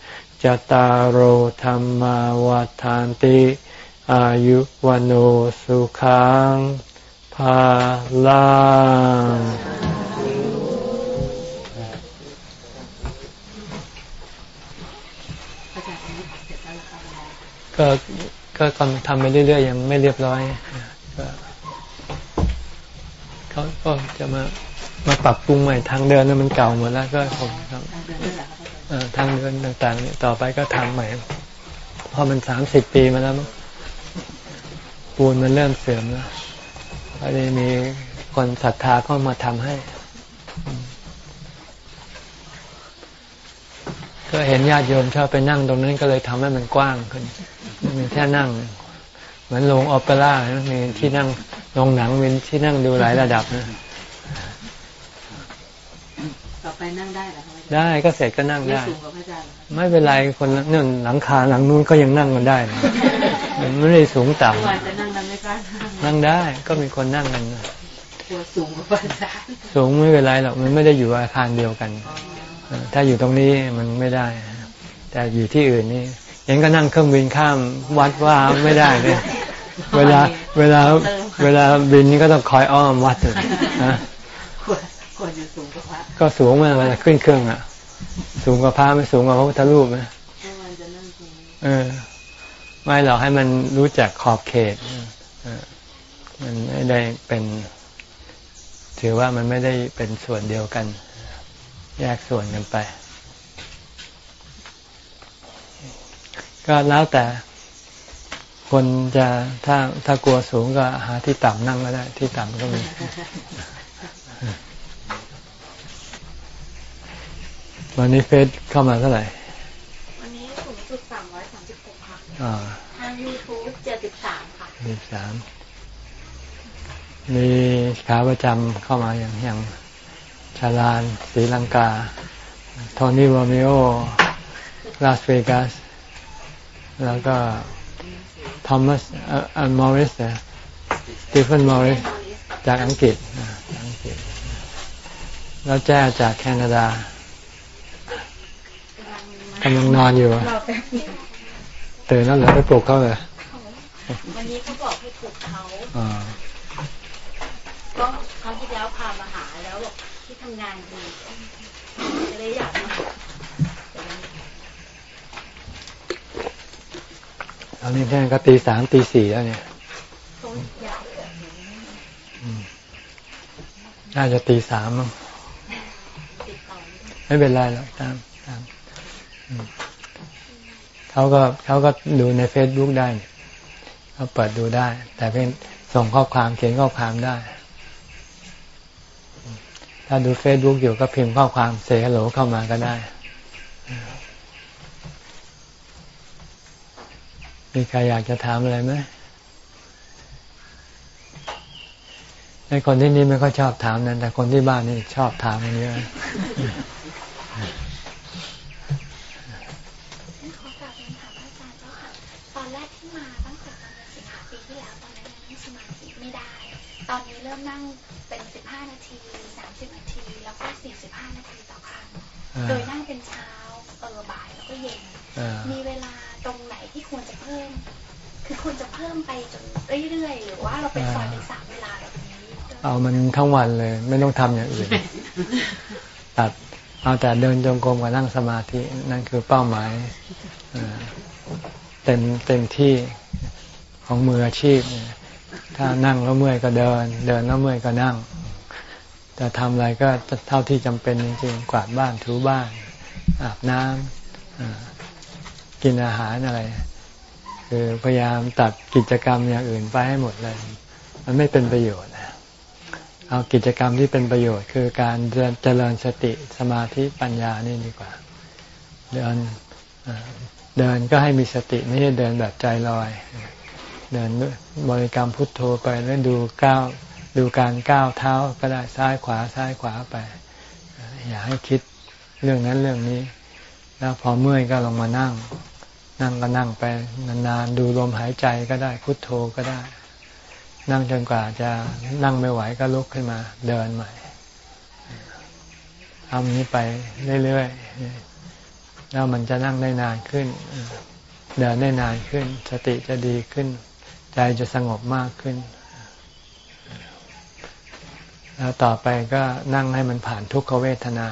จตารโหธรรมวาทานติ อายุวันโอสุขังภาลังก็ก็ทำไปเรื่อยๆยังไม่เรียบร้อยเขาก็จะมามาปรับปรุงใหม่ทางเดินนั้นมันเก่าหมดแล้วก็ผมครับ ทางเดินต่างๆนี่ต่อไปก็ทำใหม่พอมันสามสิบปีมาแล้วปูนมันเริ่มเสื่อมแล้วก็เลยมีคนศรัทธาเข้ามาทำให้ ก็เห็นญาติโยมชอบไปนั่งตรงนั้นก็เลยทำให้มันกว้างขึ้นมีแค่นั่ง เหมือนโรงออเปร่ามีที่นั่งโรงหนังมีที่นั่งดูหลายระดับนะ ไปนั่งได้หรอได้ก็เสร็จก็นั่งได้สูงกว่าพระอาจารย์ไม่เป็นไรคนนั่นหลังคาหลังนู้นก็ยังนั่งกันได้มันไม่ได้สูงต่ำจะนั่งนั่งไม่กล้านั่งได้ก็มีคนนั่งกันสูงกว่าพระอาจารย์สูงไม่เป็นไรหรอกมันไม่ได้อยู่อาคารเดียวกันถ้าอยู่ตรงนี้มันไม่ได้ แต่อยู่ที่อื่นนี่ยังก็นั่งเครื่องบินข้ามวัดว่าไม่ได้เลยเวลาเวลาเวลาบินนี่ก็ต้องคอยอ้อมวัดเลยนะ ควรจะสูงกว่าพระก็สูงมากเวลาขึ้นเครื่องอะ สูงกว่าพระไม่สูงกว่าพระพุทธรูปไหมเออ ไม่หรอกให้มันรู้จักขอบเขตมันไม่ได้เป็น ถือว่ามันไม่ได้เป็นส่วนเดียวกัน แยกส่วนกันไป ก็แล้วแต่คนจะถ้าถ้ากลัวสูงก็หาที่ต่ำนั่งก็ได้ ที่ต่ำก็มี วันนี้เฟซเข้ามาเท่าไหร่ วันนี้สูงสุดสามร้อยสามสิบหกค่ะทางยูทูบเจ็ดสิบสามค่ะเจ็ดสามมีขาประจำเข้ามาอย่างอย่างชาลานศรีลังกา โทนี่วอมิโอ ลาสเวกัส แล้วก็ทอมัสอันมอริสสตีเฟนมอริส จากอังกฤษ แล้วแจ้จากแคนาดา กำลังนอนอยู่ตื่นแล้วเหรอไปปลุกเขาเลยวันนี้เขาบอกให้ปลุกเขาก็ครั้งที่แล้วพามาหาแล้วบอกที่ทำงานดีเลยอยากมาตอนนี้แค่ก็ตีสามตีสี่แล้วเนี่ยน่าจะตีสามมั้งไม่เป็นไรหรอกตามตาม เขาก็เขาก็ดูในเฟซบุ๊กได้เขาเปิดดูได้ แต่เป็นส่งข้อความเขียนข้อความได้ ถ้าดูเฟซบุ๊กอยู่ก็พิมพ์ข้อความเซฮัลโหลเข้ามาก็ได้ มีใครอยากจะถามอะไรไหมในคนที่นี่ไม่ค่อยชอบถามนั้นแต่คนที่บ้านนี่ชอบถามอย่างนี้อนนี้เริ่มนั่งเป็นสิบห้านาทีสามสิบนาที แล้วก็สี่สิบห้านาทีต่อครั้ง โดยนั่งเป็นเช้าเออบ่ายแล้วก็เย็น มีเวลาตรงไหนที่ควรจะเพิ่ม ควรจะเพิ่มไปจนเรื่อยๆหรือว่าเราเป็นซอยเป็นสามเวลาแบบนี้เอามันทั้งวันเลย ไม่ต้องทำอย่างอื่นตัดเอาแต่เดินจงกรมกับนั่งสมาธินั่นคือเป้าหมายเต็มเต็มที่ของมืออาชีพ ถ้านั่งแล้วเมื่อยก็เดิน เดินแล้วเมื่อยก็นั่งจะทำอะไรก็เท่าที่จำเป็นจริงๆ กวาดบ้านถูบ้าน อาบน้ำกินอาหารอะไร คือพยายามตัดกิจกรรมอย่างอื่นไปให้หมดเลย มันไม่เป็นประโยชน์เอากิจกรรมที่เป็นประโยชน์ คือการเจริญสติสมาธิปัญญานี่ดีกว่า เดินเดินก็ให้มีสติไม่ใช่เดินแบบใจลอย เดินบริกรรมพุทโธไปแล้วดูก้าวดูการก้าวเท้าก็ได้ซ้ายขวาซ้ายขวาไป อย่าให้คิดเรื่องนั้นเรื่องนี้ แล้วพอเมื่อยก็ลงมานั่ง นั่งก็นั่งไปนานๆดูลมหายใจก็ได้พุทโธก็ได้ นั่งจนกว่าจะนั่งไม่ไหวก็ลุกขึ้นมา เดินใหม่ทำนี้ไปเรื่อยๆแล้วมันจะนั่งได้นานขึ้น เดินได้นานขึ้น สติจะดีขึ้น ใจจะสงบมากขึ้น แล้วต่อไปก็นั่งให้มันผ่านทุกขเวทนา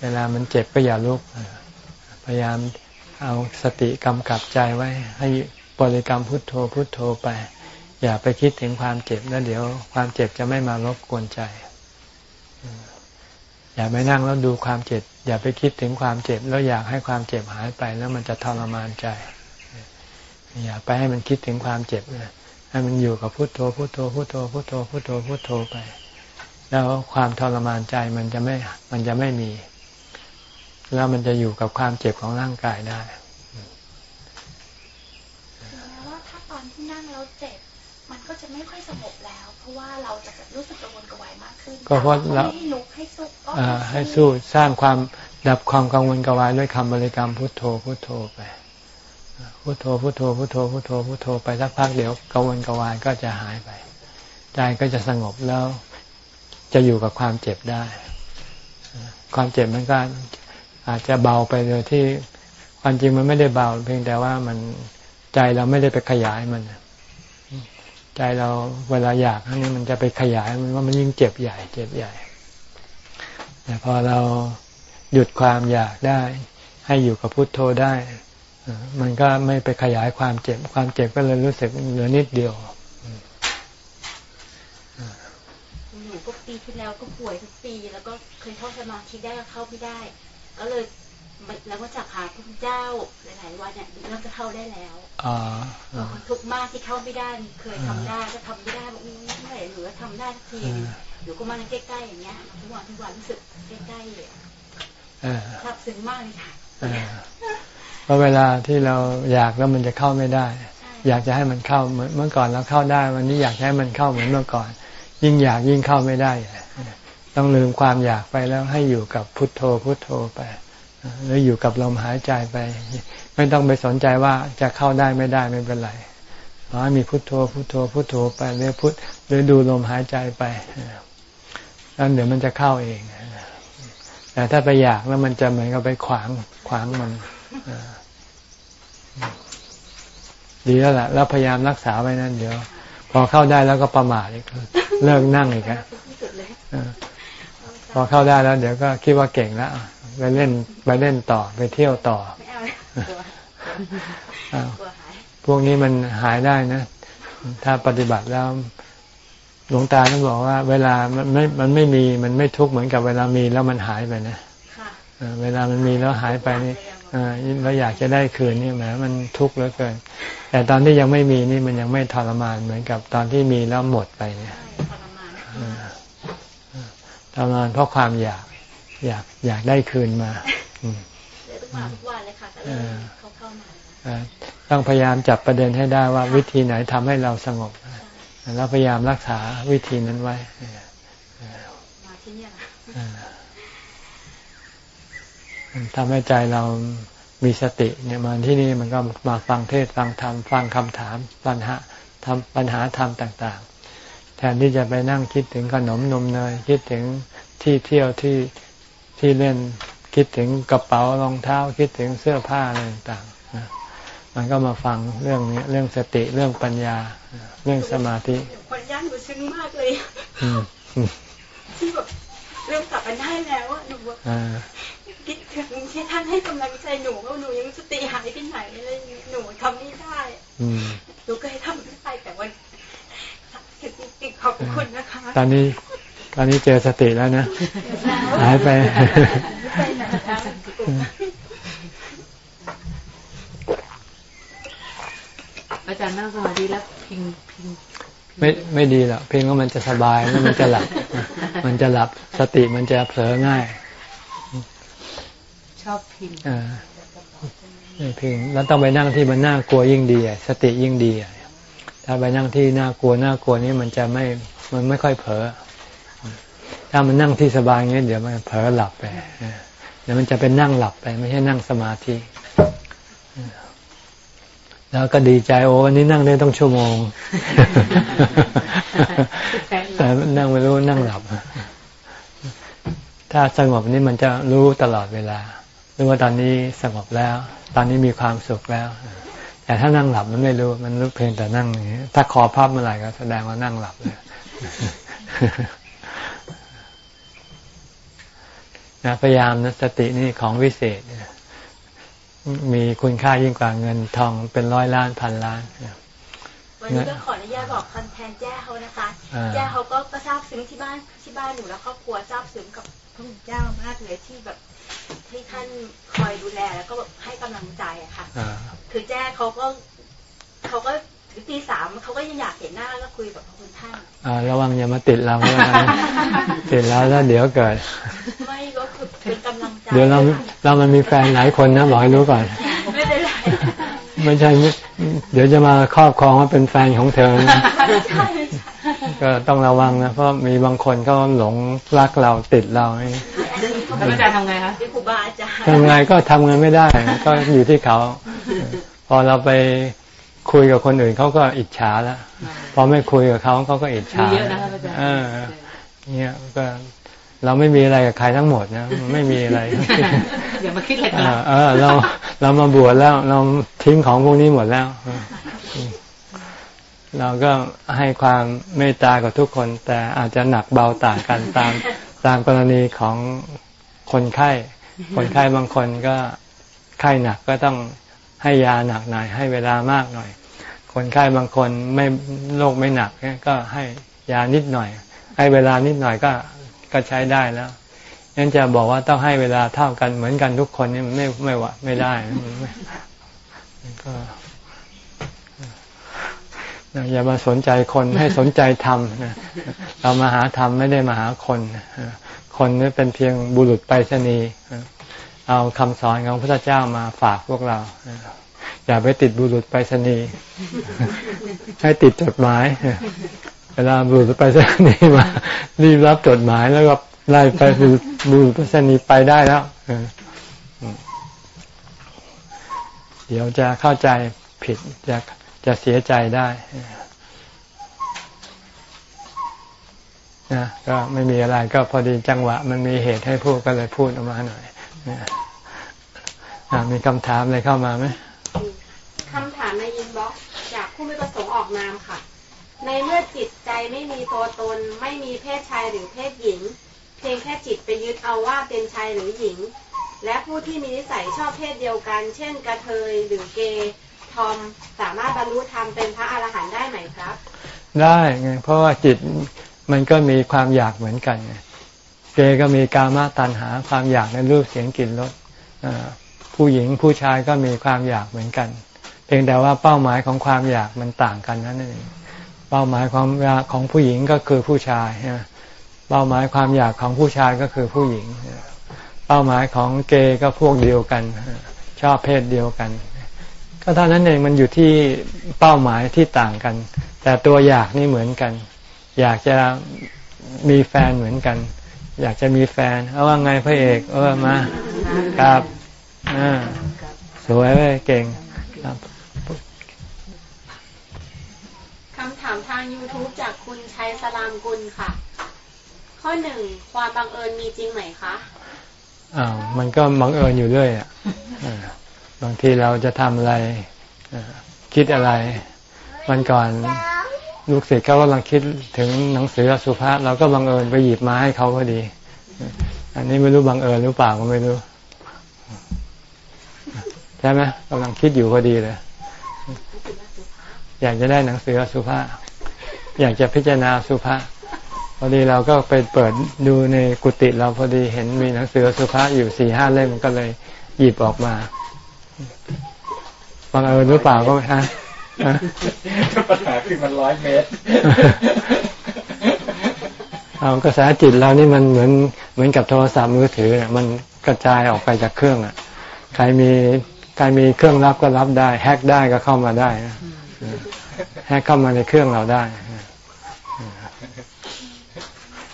เวลามันเจ็บก็อย่าลุก พยายาม เอาสติกำกับใจไว้ ให้บริกรรมพุทโธพุทโธไป อย่าไปคิดถึงความเจ็บแล้วเดี๋ยว ความเจ็บจะไม่มารบกวนใจ อย่าไปนั่งแล้วดูความเจ็บ อย่าไปคิดถึงความเจ็บ แล้วอยากให้ความเจ็บหายไป แล้วมันจะทรมานใจ อย่าไปให้มันคิดถึงความเจ็บเลยให้มันอยู่กับพุทโธพุทโธพุทโธพุทโธพุทโธพุทโธไป แล้วความทรมานใจมันจะไม่มันจะไม่มี แล้วมันจะอยู่กับความเจ็บของร่างกายได้ถึงแม้ว่าถ้าตอนที่นั่งแล้วเจ็บ มันก็จะไม่ค่อยสงบแล้ว เพราะว่าเราจะรู้สึกกังวลกระวายมากขึ้น ก็เพราะเราไม่ให้ลุกให้สู้ก็อ่าให้สู้สร้างความดับความกังวลกวายด้วยคำบริกรรมพุทโธพุทโธไปพุทโธพุทโธพุทโธพุทโธพุทโธไปสักพักเดี๋ยวกังวลกวายก็จะหายไปใจก็จะสงบแล้วจะอยู่กับความเจ็บได้ ความเจ็บมันก็ อาจจะเบาไปโดยที่ความจริงมันไม่ได้เบา เพียงแต่ว่ามันใจเราไม่ได้ไปขยายมัน ใจเราเวลาอยากอันนี้มันจะไปขยายมันว่ามันยิ่งเจ็บใหญ่ เจ็บใหญ่แต่พอเราหยุดความอยากได้ ให้อยู่กับพุทโธได้ มันก็ไม่ไปขยายความเจ็บ ความเจ็บก็เลยรู้สึกเหลือนิดเดียวหนูก็ปีที่แล้วก็ป่วยทุกปี แล้วก็เคยเข้าสมาธิได้ก็เข้าไม่ได้ ก็เลยแล้วก็จากหาพระพุทธเจ้าหลายๆวันเนี่ยเริ่มจะเข้าได้แล้วอ่าอ่าทุกข์มากที่เข้าไม่ได้เคยทำได้ก็ทำไม่ได้บอกอุ้ยเมื่อไหร่หนูจะทำได้สักทีอ่าหนูก็มาใกล้ๆอย่างเงี้ยทุกวันทุกวันรู้สึกใกล้เออๆซาบซึ้งมากเลยค่ะเออเพราะเวลาที่เราอยากแล้วมันจะเข้าไม่ได้ อยากจะให้มันเข้าเหมือนเมื่อก่อนเราเข้าได้ วันนี้อยากให้มันเข้าเหมือนเมื่อก่อน ยิ่งอยากยิ่งเข้าไม่ได้ ต้องลืมความอยากไปแล้วให้อยู่กับพุทโธพุทโธไปหรืออยู่กับลมหายใจไป ไม่ต้องไปสนใจว่าจะเข้าได้ไม่ได้ไม่เป็นไรขอให้มีพุทโธพุทโธพุทโธไปหรือพุทหรือดูลมหายใจไปแล้วเดี๋ยวมันจะเข้าเองแต่ถ้าไปอยากแล้วมันจะเหมือนกับไปขวางขวางมันดีแล้วแหละแล้วพยายามรักษาไว้นั่นเดี๋ยว พอเข้าได้แล้วก็ประมาทอีกเลิกนั่งอีกอะ พอเข้าได้แล้ว เดี๋ยวก็คิดว่าเก่งแล้วไปเล่นไปเล่นต่อไปเที่ยวต่อไม่เอาเลยกลัวอ้าวกลัวหายพวกนี้มันหายได้นะ ถ้าปฏิบัติแล้วหลวงตาท่านบอกว่า เวลามันไม่มันไม่มีมันไม่ทุกข์เหมือนกับเวลามีแล้วมันหายไปนะค่ะเออเวลามันมีแล้วหายไปนี่เออเราอยากจะได้คืนนี่แหมมันทุกข์เหลือเกิน แต่ตอนที่ยังไม่มีนี่มันยังไม่ทรมานเหมือนกับตอนที่มีแล้วหมดไปเนี่ยใช่ ทรมานเออทรมานเพราะความอยากอยากอยากได้คืนมาอืมเลยต้องมาทุกวันเลยค่ะก็เลยเขาเข้ามาเอ่อต้องพยายามจับประเด็นให้ได้ว่าวิธีไหนทำให้เราสงบแล้วพยายามรักษาวิธีนั้นไว้มาที่เนี่ยนะเออมันทำให้ใจเรามีสติ เนี่ยมาที่นี่มันก็มาฟังเทศน์ฟังธรรมฟังคำถามปัญหาทำปัญหาธรรมต่างๆ แทนที่จะไปนั่งคิดถึงขนมนมเนยคิดถึงที่เที่ยวที่ที่เล่นคิดถึงกระเป๋ารองเท้า คิดถึงเสื้อผ้าอะไรต่างๆมันก็มาฟังเรื่องนี้เรื่องสติเรื่องปัญญา เรื่องสมาธิคนย่านหนูซึ้งมากเลยที่แบบเริ่มกลับมาได้แล้วอะหนูคิดถึงที่ท่านให้กำลังใจหนูว่าหนูยังสติหายไปไหนอะไรอย่างเงี้ยหนูทำไม่ได้อืหนูเคยทำไม่ได้แต่วันถึงจริงๆ ขอบคุณนะคะ ตอนนี้ตอนนี้เจอสติแล้วนะ หายไปไปไหนแล้วอาจารย์นั่งสมาธิแล้วพิงพิงไม่ไม่ดีหรอกเพียงว่ามันจะสบายแล้วมันจะหลับ มันจะหลับสติมันจะเผลอง่าย ชอบพิงอ่าไม่เพียงแล้วต้องไปนั่งที่มันน่ากลัวยิ่งดีอะสติยิ่งดีอะ ถ้าไปนั่งที่น่ากลัวน่ากลัวนี่มันจะไม่มันไม่ค่อยเผลอถ้ามันนั่งที่สบายเงี้ยเดี๋ยวมันเผลอหลับไปเดี๋ยวมันจะเป็นนั่งหลับไป ไม่ใช่นั่งสมาธิแล้วก็ดีใจโอ้วันนี้นั่งได้ต้องชั่วโมง แต่นั่งไม่รู้นั่งหลับ ถ้าสงบนี่มันจะรู้ตลอดเวลารู้ว่าตอนนี้สงบแล้ว ตอนนี้มีความสุขแล้ว แต่ถ้านั่งหลับมันไม่รู้ มันรู้เพียงแต่นั่งอย่างนี้ถ้าคอพับเมื่อไหร่ก็แสดงว่านั่งหลับเลยนะพยายามนะสตินี่ของวิเศษมีคุณค่ายิ่งกว่าเงินทองเป็นร้อยล้านพันล้านวันนี้ก็ขออนุญาตบอกคอนแทนแจ้เขานะคะอ่าแจ้เขาก็ก็ทราบซึ้งที่บ้านที่บ้านหนูและครอบครัวทราบซึ้งกับระคุณเจ้ามากเลยที่แบบ ที่ท่านคอยดูแลแล้วก็ให้กำลังใจอะค่ะคือแจ้เขาก็เขาก็ถึงตีสามเขาก็ยังอยากเห็นหน้าแล้วคุยกับพระคุณท่านอ่าระวังอย่ามาติดเราแล้วกันติดแล้วแล้วเดี๋ยวเกิดไม่ก็คือเป็นกำลังใจเดี๋ยวเราเรามันมีแฟนหลายคนนะบอกให้รู้ก่อน ไม่เป็นไรไม่ใช่เดี๋ยวจะมาครอบครองว่าเป็นแฟนของเธอนะก็ต้องระวังนะเพราะมีบางคนก็หลงรักเราติดเรา แล้วอาจารย์ทำไงคะครูบาอาจารย์ทำไงก็ทำไงไม่ได้ ก็อยู่ที่เขา พอเราไปคุยกับคนอื่นเขาก็อิจฉาแล้วพอไม่คุยกับเขาเขาก็อิจฉาเยอะนะครับอาจารย์เนี่ยก็เราไม่มีอะไรกับใครทั้งหมดนะไม่มีอะไรอย่ามาคิดอะไรกันเออเราเรามาบวชแล้ว เราทิ้งของพวกนี้หมดแล้ว เราก็ให้ความเมตตากับทุกคน แต่อาจจะหนักเบาต่างกันตามตามกรณีของ คนไข้ คนไข้บางคนก็ไข้หนักก็ต้องให้ยาหนักหน่อย ให้เวลามากหน่อย คนไข้บางคนไม่โรคไม่หนักก็ให้ยานิดหน่อย ให้เวลานิดหน่อยก็ก็ใช้ได้แล้วงั้นจะบอกว่าต้องให้เวลาเท่ากันเหมือนกันทุกคนนี่มันไม่ไม่ว่าไม่ได้ก็อย่ามาสนใจคนให้สนใจธรรมเรามาหาธรรมไม่ได้มาหาคน คนนี่เป็นเพียงบุรุษไปรษณีย์เอาคำสอนของพระเจ้ามาฝากพวกเรา อย่าไปติดบุรุษไปรษณีย์ให้ติดจดหมาย เวลาบุรุษไปรษณีย์มารีบรับจดหมายแล้วก็ไล่ไปบุรุษไปรษณีย์ไปได้แล้วเดี๋ยวจะเข้าใจผิดจะจะเสียใจได้ นะก็ไม่มีอะไรก็พอดีจังหวะ มันมีเหตุให้พูดก็เลยพูดออกมาหน่อยมีคำถามอะไรเข้ามาไหมคำถามในยินบ็อกจากผู้ไม่ประสงค์ออกนามค่ะ ในเมื่อจิตใจไม่มีตัวตน ไม่มีเพศชายหรือเพศหญิง เพียงแค่จิตไปยึดเอาว่าเป็นชายหรือหญิง และผู้ที่มีนิสัยชอบเพศเดียวกัน เช่น กระเทยหรือเกย์ทอมสามารถบรรลุธรรมเป็นพระอรหันต์ได้ไหมครับ ได้ไงเพราะว่าจิต มันก็มีความอยากเหมือนกันไงเกก็มีกามาตัณหา ความอยากในรูปเสียงกลิ่นรสผู้หญิงผู้ชายก็มีความอยากเหมือนกัน เพียงแต่ว่าเป้าหมายของความอยากมันต่างกันนั่นเองเป้าหมายความอยากของผู้หญิงก็คือผู้ชายเป้าหมายความอยากของผู้ชายก็คือผู้หญิง เป้าหมายของเกย์ก็พวกเดียวกัน ชอบเพศเดียวกัน ก็เท่านั้นเองมันอยู่ที่เป้าหมายที่ต่างกัน แต่ตัวอยากนี่เหมือนกัน อยากจะมีแฟนเหมือนกัน อยากจะมีแฟนเอาว่าไงพระเอกเออมาครับอ่าสวยเลยเก่งคำถามทาง YouTube จากคุณชัยสลามกุลค่ะ ข้อหนึ่งความบังเอิญมีจริงไหมคะอ้าวมันก็บังเอิญอยู่เรื่อยอะบางทีเราจะทำอะไรคิดอะไรวันก่อน ลูกศิษย์เขากำลังคิดถึงหนังสือสุภาษเราก็บังเอิญไปหยิบมาให้เขาพอดี อันนี้ไม่รู้บังเอิญหรือเปล่าก็ไม่รู้ใช่ไหมกำลังคิดอยู่พอดีเลย อยากจะได้หนังสือสุภาษอยากจะพิจารณาสุภาษพอดีเราก็ไปเปิดดูในกุฏิเราพอดีเห็นมีหนังสือสุภาษอยู่สี่ห้าเล่มก็เลยหยิบออกมาบังเอิญหรือเปล่าก็ฮะ ปัญหาคือมันร้อยเมตรเอากระแสจิตเรานี่มันเหมือนเหมือนกับโทรศัพท์มือถือมันกระจายออกไปจากเครื่องอะ ใครมีใครมีเครื่องรับก็รับได้ แฮกได้ก็เข้ามาได้แฮกเข้ามาในเครื่องเราได้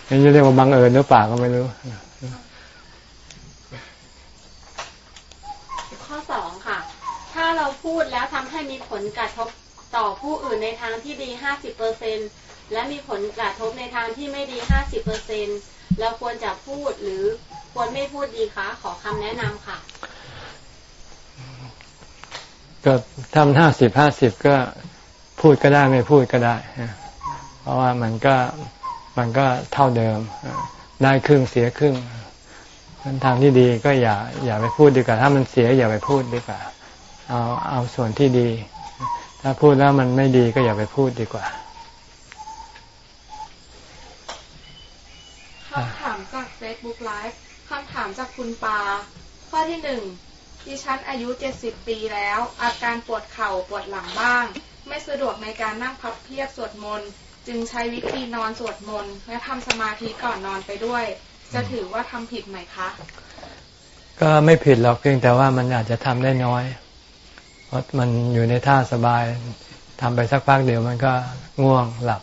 นี่จะเรียกว่าบังเอิญหรือเปล่าก็ไม่รู้เรา พูดแล้วทำให้มีผลกระทบต่อผู้อื่นในทางที่ดีห้าสิบเปอร์เซ็นและมีผลกระทบในทางที่ไม่ดีห้าสิบเปอร์เซ็นเราควรจะพูดหรือควรไม่พูดดีคะ ขอคำแนะนำค่ะ ก็ทำห้าสิบห้าสิบก็พูดก็ได้ไม่พูดก็ได้ เพราะว่ามันก็มันก็เท่าเดิม ได้ครึ่งเสียครึ่งทางที่ดีก็อย่า อย่าไปพูดดีกว่า ถ้ามันเสียอย่าไปพูดดีกว่า เอาเอาส่วนที่ดี ถ้าพูดแล้วมันไม่ดีก็อย่าไปพูดดีกว่าคำถามจากเฟซบุ๊กไลฟ์คำถามจากคุณปา ข้อที่หนึ่งดิฉันอายุ 70 ปีแล้ว อาการปวดเข่าปวดหลังบ้าง ไม่สะดวกในการนั่งพับเพียบสวดมนต์จึงใช้วิธีนอนสวดมนต์และทำสมาธิก่อนนอนไปด้วย จะถือว่าทำผิดไหมคะ ก็ไม่ผิดหรอกเพียงแต่ว่ามันอาจจะทำได้น้อยเพ ราะมันอยู่ในท่าสบายทำไปสักพักเดียวมันก็ง่วงหลับ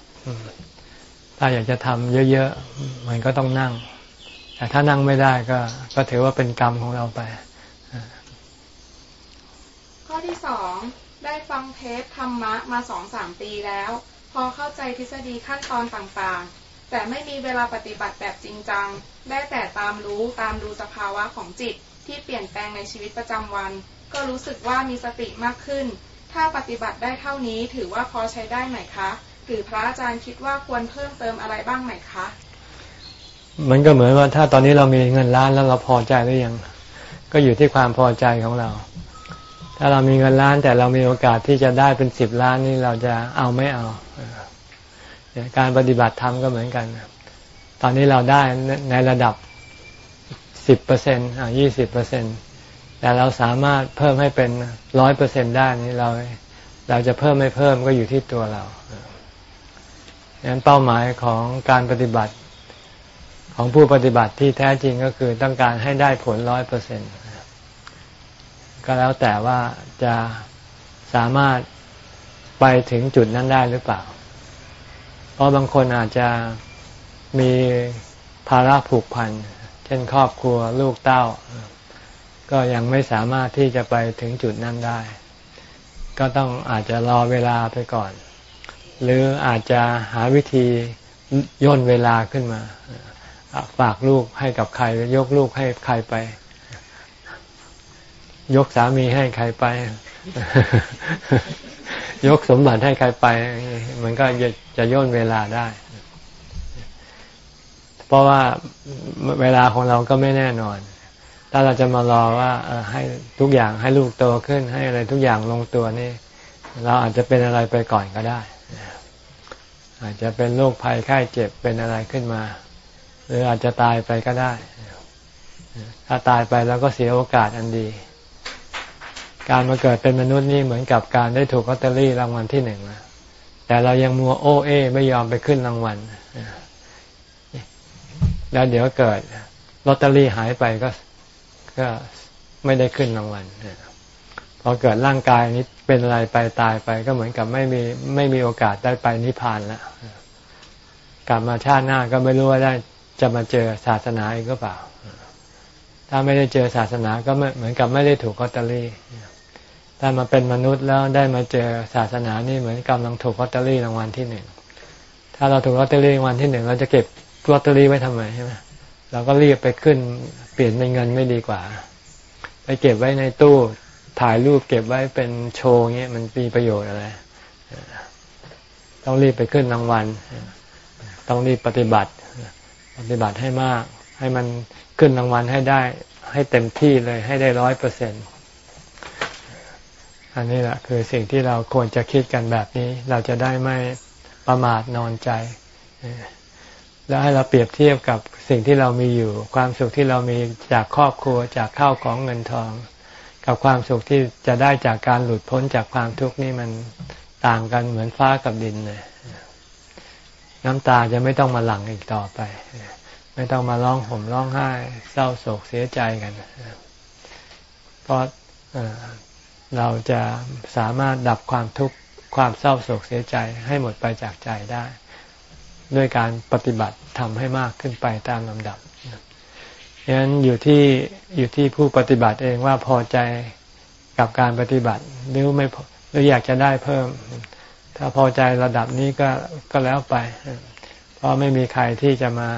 ถ้าอยากจะทำเยอะๆ มันก็ต้องนั่ง แต่ถ้านั่งไม่ได้ก็ ก็ถือว่าเป็นกรรมของเราไป ข้อที่สองได้ฟังเทปธรรมะมาสองสามปีแล้ว พอเข้าใจทฤษฎีขั้นตอนต่างๆ แต่ไม่มีเวลาปฏิบัติแบบจริงจัง ได้แต่ตามรู้ตามดูสภาวะของจิตที่เปลี่ยนแปลงในชีวิตประจำวัน ก็รู้สึกว่ามีสติมากขึ้น ถ้าปฏิบัติได้เท่านี้ถือว่าพอใช้ได้ไหมคะ หรือพระอาจารย์คิดว่าควรเพิ่มเติมอะไรบ้างไหมคะ มันก็เหมือนว่าถ้าตอนนี้เรามีเงินล้านแล้วเราพอใจหรือยัง ก็อยู่ที่ความพอใจของเรา ถ้าเรามีเงินล้านแต่เรามีโอกาสที่จะได้เป็นสิบล้านนี่เราจะเอาไม่เอา การปฏิบัติธรรมก็เหมือนกัน ตอนนี้เราได้ในระดับสิบเปอร์เซ็นต์อ่ายี่สิบเปอร์เซ็นต์ แต่เราสามารถเพิ่มให้เป็นร้อยเปอร์เซ็นได้นี่เรา เราจะเพิ่มไม่เพิ่มก็อยู่ที่ตัวเราดังนั้นเป้าหมายของการปฏิบัติของผู้ปฏิบัติที่แท้จริงก็คือต้องการให้ได้ผลร้อยเปอร์เซ็นก็แล้วแต่ว่าจะสามารถไปถึงจุดนั้นได้หรือเปล่า เพราะบางคนอาจจะมีภาระผูกพัน เช่นครอบครัวลูกเต้า ก็ยังไม่สามารถที่จะไปถึงจุดนั้นได้ ก็ต้องอาจจะรอเวลาไปก่อน หรืออาจจะหาวิธีย่นเวลาขึ้นมา ฝากลูกให้กับใคร ยกลูกให้ใครไป ยกสามีให้ใครไป ยกสมบัติให้ใครไป มันก็จะย่นเวลาได้ เพราะว่าเวลาของเราก็ไม่แน่นอน ถ้าเราจะมารอว่าให้ทุกอย่างให้ลูกโตขึ้น ให้อะไรทุกอย่างลงตัวนี่ เราอาจจะเป็นอะไรไปก่อนก็ได้ อาจจะเป็นโรคภัยไข้เจ็บเป็นอะไรขึ้นมา หรืออาจจะตายไปก็ได้ ถ้าตายไปแล้วก็เสียโอกาสอันดี การมาเกิดเป็นมนุษย์นี่เหมือนกับการได้ถูกลอตเตอรี่รางวัลที่หนึ่งนะแต่เรายังมัวโอเอ ไม่ยอมไปขึ้นรางวัลแล้วเดี๋ยวเกิดลอตเตอรี่หายไปก็ ก็ไม่ได้ขึ้นรางวัลพอเกิดร่างกายนี้เป็นอะไรไปตายไปก็เหมือนกับไม่มีไม่มีโอกาสได้ไปนิพพานแล้วกลับมาชาติหน้าก็ไม่รู้ว่าได้จะมาเจอศาสนาอีกรึเปล่า ถ้าไม่ได้เจอศาสนาก็เหมือนกับไม่ได้ถูกลอตเตอรี่ถ้ามาเป็นมนุษย์แล้วได้มาเจอศาสนานี่เหมือนกำลังถูกลอตเตอรี่รางวัลที่หนึ่งถ้าเราถูกลอตเตอรี่รางวัลที่หนึ่งเราจะเก็บลอตเตอรี่ไว้ทำไมใช่ไหมเราก็รีบไปขึ้น เปลี่ยนเป็นเงินไม่ดีกว่า ไปเก็บไว้ในตู้ถ่ายรูปเก็บไว้เป็นโชว์เงี้ยมันมีประโยชน์อะไร ต้องรีบไปขึ้นรางวัล ต้องรีบปฏิบัติ ปฏิบัติให้มาก ให้มันขึ้นรางวัลให้ได้ ให้เต็มที่เลยให้ได้ร้อยเปอร์เซ็นต์อันนี้แหละคือสิ่งที่เราควรจะคิดกันแบบนี้ เราจะได้ไม่ประมาทนอนใจ แล้วให้เราเปรียบเทียบกับสิ่งที่เรามีอยู่ ความสุขที่เรามีจากครอบครัวจากข้าวของเงินทอง กับความสุขที่จะได้จากการหลุดพ้นจากความทุกข์นี่มันต่างกันเหมือนฟ้ากับดินเลยน้ำตาจะไม่ต้องมาหลั่งอีกต่อไป ไม่ต้องมาร้องห่มร้องไห้ เศร้าโศกเสียใจกันเพราะเราจะสามารถดับความทุกข์ความเศร้าโศกเสียใจให้หมดไปจากใจได้ ด้วยการปฏิบัติทำให้มากขึ้นไปตามลำดับดังนั้นอยู่ที่อยู่ที่ผู้ปฏิบัติเองว่าพอใจกับการปฏิบัติหรือไม่หรืออยากจะได้เพิ่ม ถ้าพอใจระดับนี้ก็ก็แล้วไป เพราะไม่มีใครที่จะมา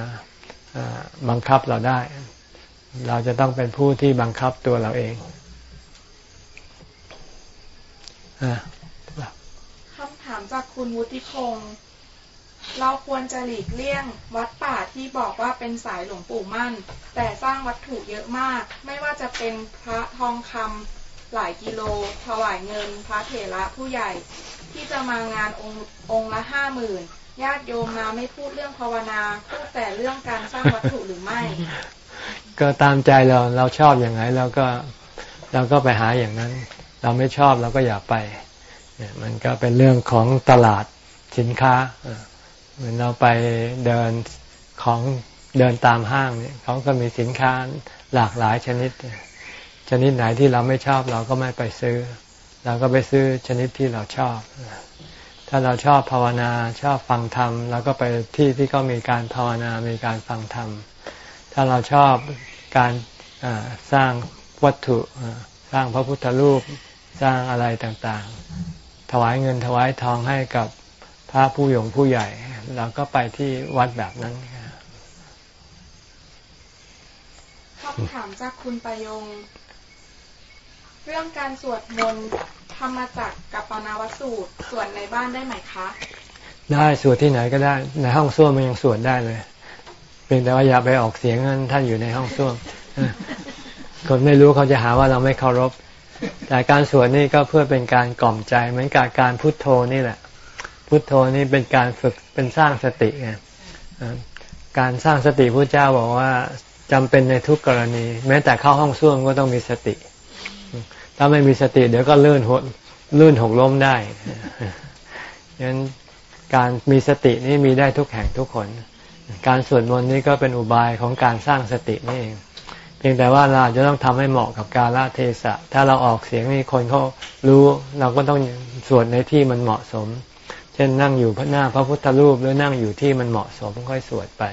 บังคับเราได้ เราจะต้องเป็นผู้ที่บังคับตัวเราเองคำถามจากคุณวุฒิพงศ์ เราควรจะหลีกเลี่ยงวัดป่าที่บอกว่าเป็นสายหลวงปู่มั่น แต่สร้างวัตถุเยอะมาก ไม่ว่าจะเป็นพระทองคำหลายกิโล ถวายเงิน พระเถระผู้ใหญ่ ที่จะมางานองค์องค์ละห้าหมื่นญาติโยมมาไม่พูดเรื่องภาวนา พูดแต่เรื่องการสร้างวัตถุหรือไม่ ก็ตามใจเราเราชอบอย่างไรเราก็เราก็ไปหาอย่างนั้น เราไม่ชอบเราก็อย่าไปเนี่ยมันก็เป็นเรื่องของตลาดสินค้า เหมือนเราไปเดินของเดินตามห้างเนี่ยเขาก็มีสินค้าหลากหลายชนิด ชนิดไหนที่เราไม่ชอบเราก็ไม่ไปซื้อ เราก็ไปซื้อชนิดที่เราชอบ ถ้าเราชอบภาวนาชอบฟังธรรมเราก็ไปที่ที่ก็มีการภาวนามีการฟังธรรม ถ้าเราชอบการสร้างวัตถุสร้างพระพุทธรูปสร้างอะไรต่างๆ ถวายเงินถวายทองให้กับ พระผู้หยงผู้ใหญ่เราก็ไปที่วัดแบบนั้นคำถามจากคุณประยง เรื่องการสวดมนต์ธรรมจักกับปนาวสูตรสวดในบ้านได้ไหมคะ ได้สวดที่ไหนก็ได้ ในห้องส้วมมันยังสวดได้เลยเพียงแต่ว่าอย่าไปออกเสียงนั้นท่านอยู่ในห้องส้วมคนไม่รู้เขาจะหาว่าเราไม่เคารพ แต่การสวดนี่ก็เพื่อเป็นการกล่อมใจเหมือนกับการพุทโธนี่แหละ พุทโธนี่เป็นการฝึกเป็นสร้างสติไงการสร้างสติพระเจ้าบอกว่าจำเป็นในทุกกรณี แม้แต่เข้าห้องส้วมก็ต้องมีสติ ถ้าไม่มีสติเดี๋ยวก็ลื่นหดลื่นหกล้มได้ฉะนั้นการมีสตินี่มีได้ทุกแห่งทุกคน การสวดมนต์นี่ก็เป็นอุบายของการสร้างสตินี่เอง เพียงแต่ว่าเราจะต้องทำให้เหมาะกับกาลเทศะ ถ้าเราออกเสียงนี่คนเขารู้เราก็ต้องสวดในที่มันเหมาะสม เช่นนั่งอยู่พระหน้าพระพุทธรูปหรือนั่งอยู่ที่มันเหมาะสมค่อยสวดไป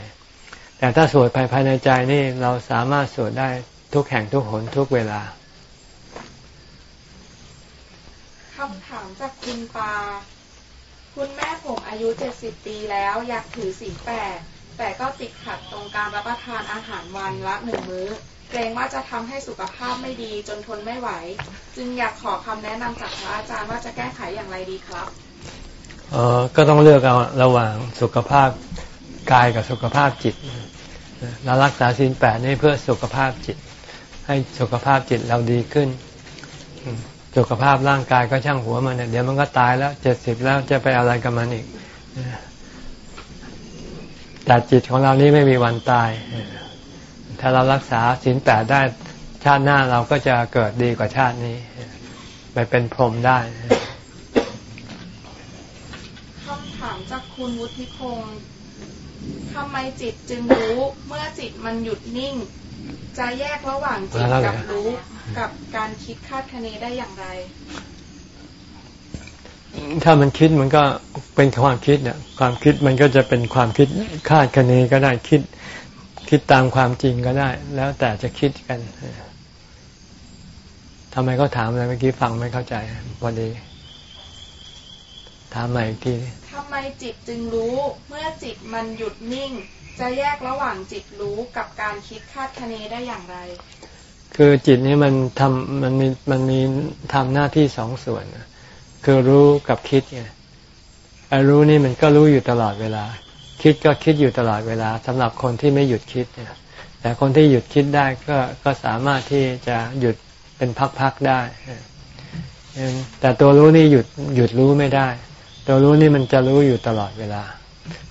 แต่ถ้าสวดภายภายในใจนี่เราสามารถสวดได้ทุกแห่งทุกหนทุกเวลาคำถามจากคุณปา คุณแม่ผมอายุเจ็ดสิบปีแล้วอยากถือสีแปดแต่ก็ติดขัดตรงการรับประทานอาหารวันละหนึ่งมื้อเกรงว่าจะทำให้สุขภาพไม่ดีจนทนไม่ไหว จึงอยากขอคำแนะนำจากพระอาจารย์ว่าจะแก้ไขอย่างไรดีครับ ก็ต้องเลือกเอาระหว่างสุขภาพกายกับสุขภาพจิตเรารักษาศีลแปดนี่เพื่อสุขภาพจิต ให้สุขภาพจิตเราดีขึ้น สุขภาพร่างกายก็ช่างหัวมันเดี๋ยวมันก็ตายแล้วเจ็ดสิบแล้วจะไปอะไรกับมันอีกแต่จิตของเรานี้ไม่มีวันตาย ถ้าเรารักษาศีลแปดได้ชาติหน้าเราก็จะเกิดดีกว่าชาตินี้ ไปเป็นพรหมได้คำถามจาก คุณวุฒิพงศ์ทำไมจิตจึงรู้เมื่อจิตมันหยุดนิ่ง จะแยกระหว่างจิตกับรู้กับการคิดคาดคะเนได้อย่างไร ถ้ามันคิดมันก็เป็นความคิดเนี่ยความคิดมันก็จะเป็นความคิดคาดคะเนก็ได้คิด คิดตามความจริงก็ได้ แล้วแต่จะคิดกันทำไมเขาถามอะไรเมื่อกี้ฟังไม่เข้าใจพอดีถามใหม่อีกที ทำไมจิตจึงรู้ เมื่อจิตมันหยุดนิ่ง จะแยกระหว่างจิตรู้กับการคิดคาดคะเนได้อย่างไร คือจิตนี้มันทำมันมีมันมีทำหน้าที่สองส่วนคือรู้กับคิดไงไอ้รู้นี่มันก็รู้อยู่ตลอดเวลา คิดก็คิดอยู่ตลอดเวลาสำหรับคนที่ไม่หยุดคิดเนี่ยแต่คนที่หยุดคิดได้ก็ก็สามารถที่จะหยุดเป็นพักๆได้แต่ตัวรู้นี่หยุดหยุดรู้ไม่ได้ ตัวรู้นี่มันจะรู้อยู่ตลอดเวลา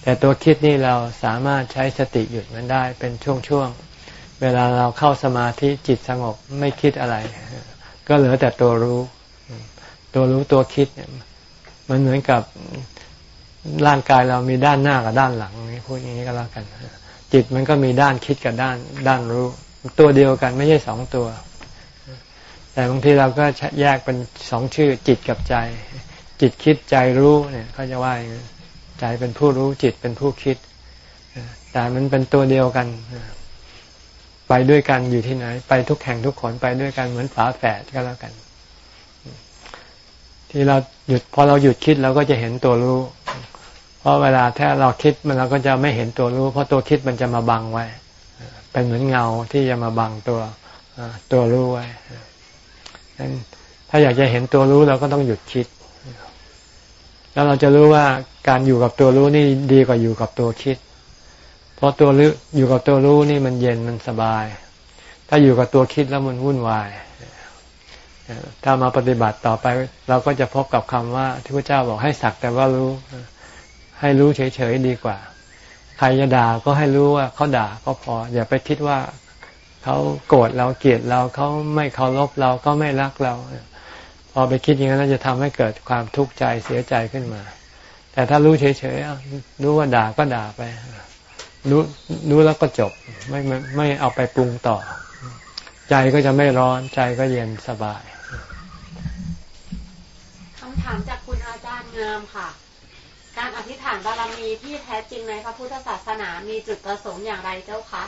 แต่ตัวคิดนี่เราสามารถใช้สติหยุดมันได้เป็นช่วงๆ เวลาเราเข้าสมาธิจิตสงบไม่คิดอะไร ก็เหลือแต่ตัวรู้ ตัวรู้ตัวคิดเนี่ยมันเหมือนกับร่างกายเรามีด้านหน้ากับด้านหลังนี่พูดอย่างนี้ก็แล้วกัน จิตมันก็มีด้านคิดกับด้านด้านรู้ ตัวเดียวกันไม่ใช่สองตัว แต่บางทีเราก็แยกเป็นสองชื่อจิตกับใจ จิตคิดใจรู้เนี่ยเขาจะว่าใจเป็นผู้รู้จิตเป็นผู้คิด แต่มันเป็นตัวเดียวกัน ไปด้วยกันอยู่ที่ไหน ไปทุกแห่งทุกคนไปด้วยกันเหมือนฝาแฝดก็แล้วกัน ที่เราหยุดพอเราหยุดคิดเราก็จะเห็นตัวรู้ เพราะเวลาถ้าเราคิดมันเราก็จะไม่เห็นตัวรู้ เพราะตัวคิดมันจะมาบังไว้ เป็นเหมือนเงาที่จะมาบังตัวตัวรู้ไว้ถ้าอยากจะเห็นตัวรู้เราก็ต้องหยุดคิด แล้วเราจะรู้ว่าการอยู่กับตัวรู้นี่ดีกว่าอยู่กับตัวคิด เพราะตัวรู้อยู่กับตัวรู้นี่มันเย็นมันสบาย ถ้าอยู่กับตัวคิดแล้วมันวุ่นวาย ถ้ามาปฏิบัติต่อไป เราก็จะพบกับคำว่าที่พระเจ้าบอกให้สักแต่ว่ารู้ ให้รู้เฉยๆดีกว่า ใครจะด่าก็ให้รู้ว่าเขาด่าก็พอ อย่าไปคิดว่าเขาโกรธเราเกลียดเราเขาไม่เคารพเราก็ไม่รักเรา พอไปคิดอย่างนั้นจะทำให้เกิดความทุกข์ใจเสียใจขึ้นมา แต่ถ้ารู้เฉยๆรู้ว่าด่าก็ด่าไป รู้รู้แล้วก็จบไม่ไม่ไม่เอาไปปรุงต่อ ใจก็จะไม่ร้อนใจก็เย็นสบายคำถามจากคุณอาจารย์งามค่ะ การอธิษฐานบารมีที่แท้จริงในพระพุทธศาสนามีจุดประสงค์อย่างไรเจ้าคะ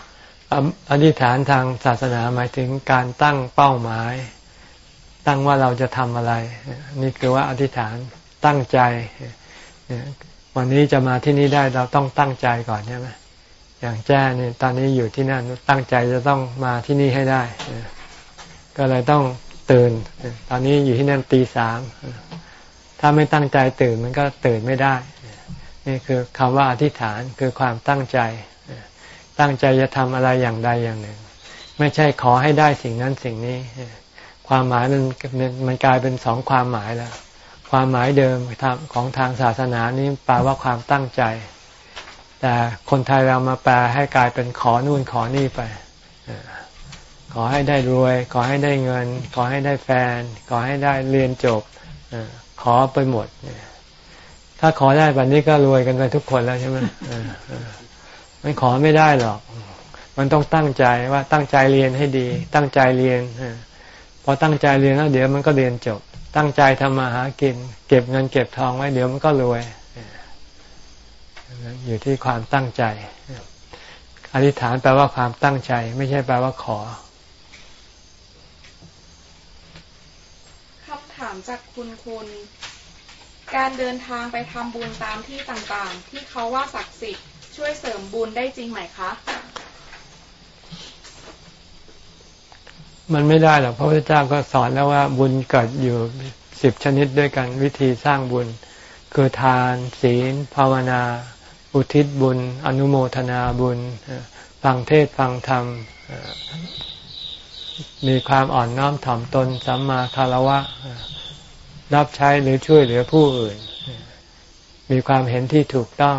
อธิษฐานทางศาสนาหมายถึงการตั้งเป้าหมาย ตั้งว่าเราจะทำอะไร นี่คือว่าอธิษฐานตั้งใจ วันนี้จะมาที่นี่ได้เราต้องตั้งใจก่อนใช่ไหมอย่างแจ้นี่ตอนนี้อยู่ที่นั่นตั้งใจจะต้องมาที่นี่ให้ได้ ก็เลยต้องตื่น ตอนนี้อยู่ที่นั่นตีสามถ้าไม่ตั้งใจตื่นมันก็ตื่นไม่ได้ นี่คือคำว่าอธิษฐานคือความตั้งใจ ตั้งใจจะทำอะไรอย่างใดอย่างหนึ่ง ไม่ใช่ขอให้ได้สิ่งนั้นสิ่งนี้ ความหมายมันมันกลายเป็นสองความหมายแล้ว ความหมายเดิมของทางศาสนานี้แปลว่าความตั้งใจ แต่คนไทยเรามาแปลให้กลายเป็นขอนู่นขอนี่ไป ขอให้ได้รวย ขอให้ได้เงิน ขอให้ได้แฟน ขอให้ได้เรียนจบ ขอไปหมด ถ้าขอได้แบบนี้ก็รวยกันไปทุกคนแล้วใช่ไหมมันขอไม่ได้หรอก มันต้องตั้งใจว่าตั้งใจเรียนให้ดี ตั้งใจเรียน พอตั้งใจเรียนแล้วเดี๋ยวมันก็เรียนจบ ตั้งใจทำมาหากิน เก็บเงินเก็บทองไว้เดี๋ยวมันก็รวย อยู่ที่ความตั้งใจอธิษฐานแปลว่าความตั้งใจ ไม่ใช่แปลว่าขอคำถามจากคุณคุณการเดินทางไปทำบุญตามที่ต่างๆ ที่เขาว่าศักดิ์สิทธิ์ช่วยเสริมบุญได้จริงไหมคะ มันไม่ได้หรอกพระพุทธเจ้าก็สอนแล้วว่าบุญเกิดอยู่สิบชนิดด้วยกันวิธีสร้างบุญ คือทาน ศีล ภาวนา อุทิศบุญ อนุโมทนาบุญ ฟังเทศฟังธรรม มีความอ่อนน้อมถ่อมตนสัมมาคารวะ รับใช้หรือช่วยเหลือผู้อื่น มีความเห็นที่ถูกต้อง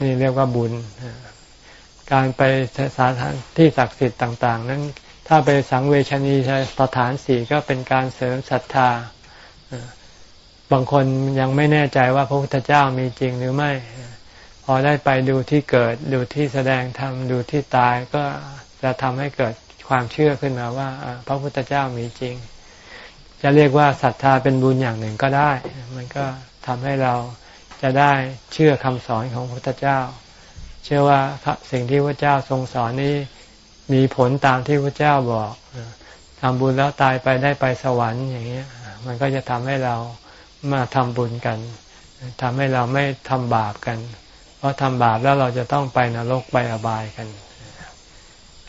นี่เรียกว่าบุญ การไปสถานที่ศักดิ์สิทธิ์ต่างๆ นั้น ถ้าไปสังเวชนีสถานสี่ก็เป็นการเสริมศรัทธา บางคนยังไม่แน่ใจว่าพระพุทธเจ้ามีจริงหรือไม่ พอได้ไปดูที่เกิดดูที่แสดงธรรมดูที่ตายก็จะทำให้เกิดความเชื่อขึ้นมาว่าพระพุทธเจ้ามีจริง จะเรียกว่าศรัทธาเป็นบุญอย่างหนึ่งก็ได้ มันก็ทำให้เราจะได้เชื่อคำสอนของพระพุทธเจ้า เชื่อว่าสิ่งที่พระเจ้าทรงสอนนี้มีผลตามที่พระเจ้าบอกทำบุญแล้วตายไปได้ไปสวรรค์อย่างนี้มันก็จะทำให้เรามาทำบุญกันทำให้เราไม่ทำบาปกัน เพราะทำบาปแล้วเราจะต้องไปนรกไปอบายกัน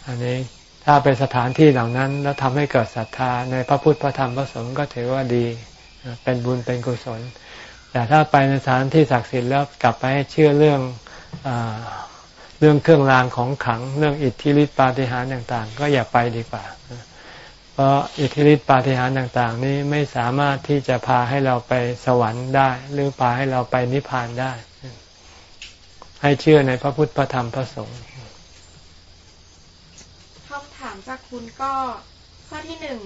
อันนี้ถ้าไปสถานที่เหล่านั้น แล้วทำให้เกิดศรัทธาในพระพุทธพระธรรมพระสงฆ์ก็ถือว่าดี เป็นบุญเป็นกุศล แต่ถ้าไปในสถานที่ศักดิ์สิทธิ์แล้วกลับไปให้เชื่อเรื่องอ เรื่องเครื่องรางของขัง เรื่องอิทธิฤทธิปาฏิหาริย์ต่างๆ ก็อย่าไปดีกว่า เพราะอิทธิฤทธิปาฏิหาริย์ต่าง ๆ นี้ไม่สามารถที่จะพาให้เราไปสวรรค์ได้ หรือพาให้เราไปนิพพานได้ ให้เชื่อในพระพุทธพระธรรมพระสงฆ์คำถามจากคุณก็ข้อที่หนึ่ง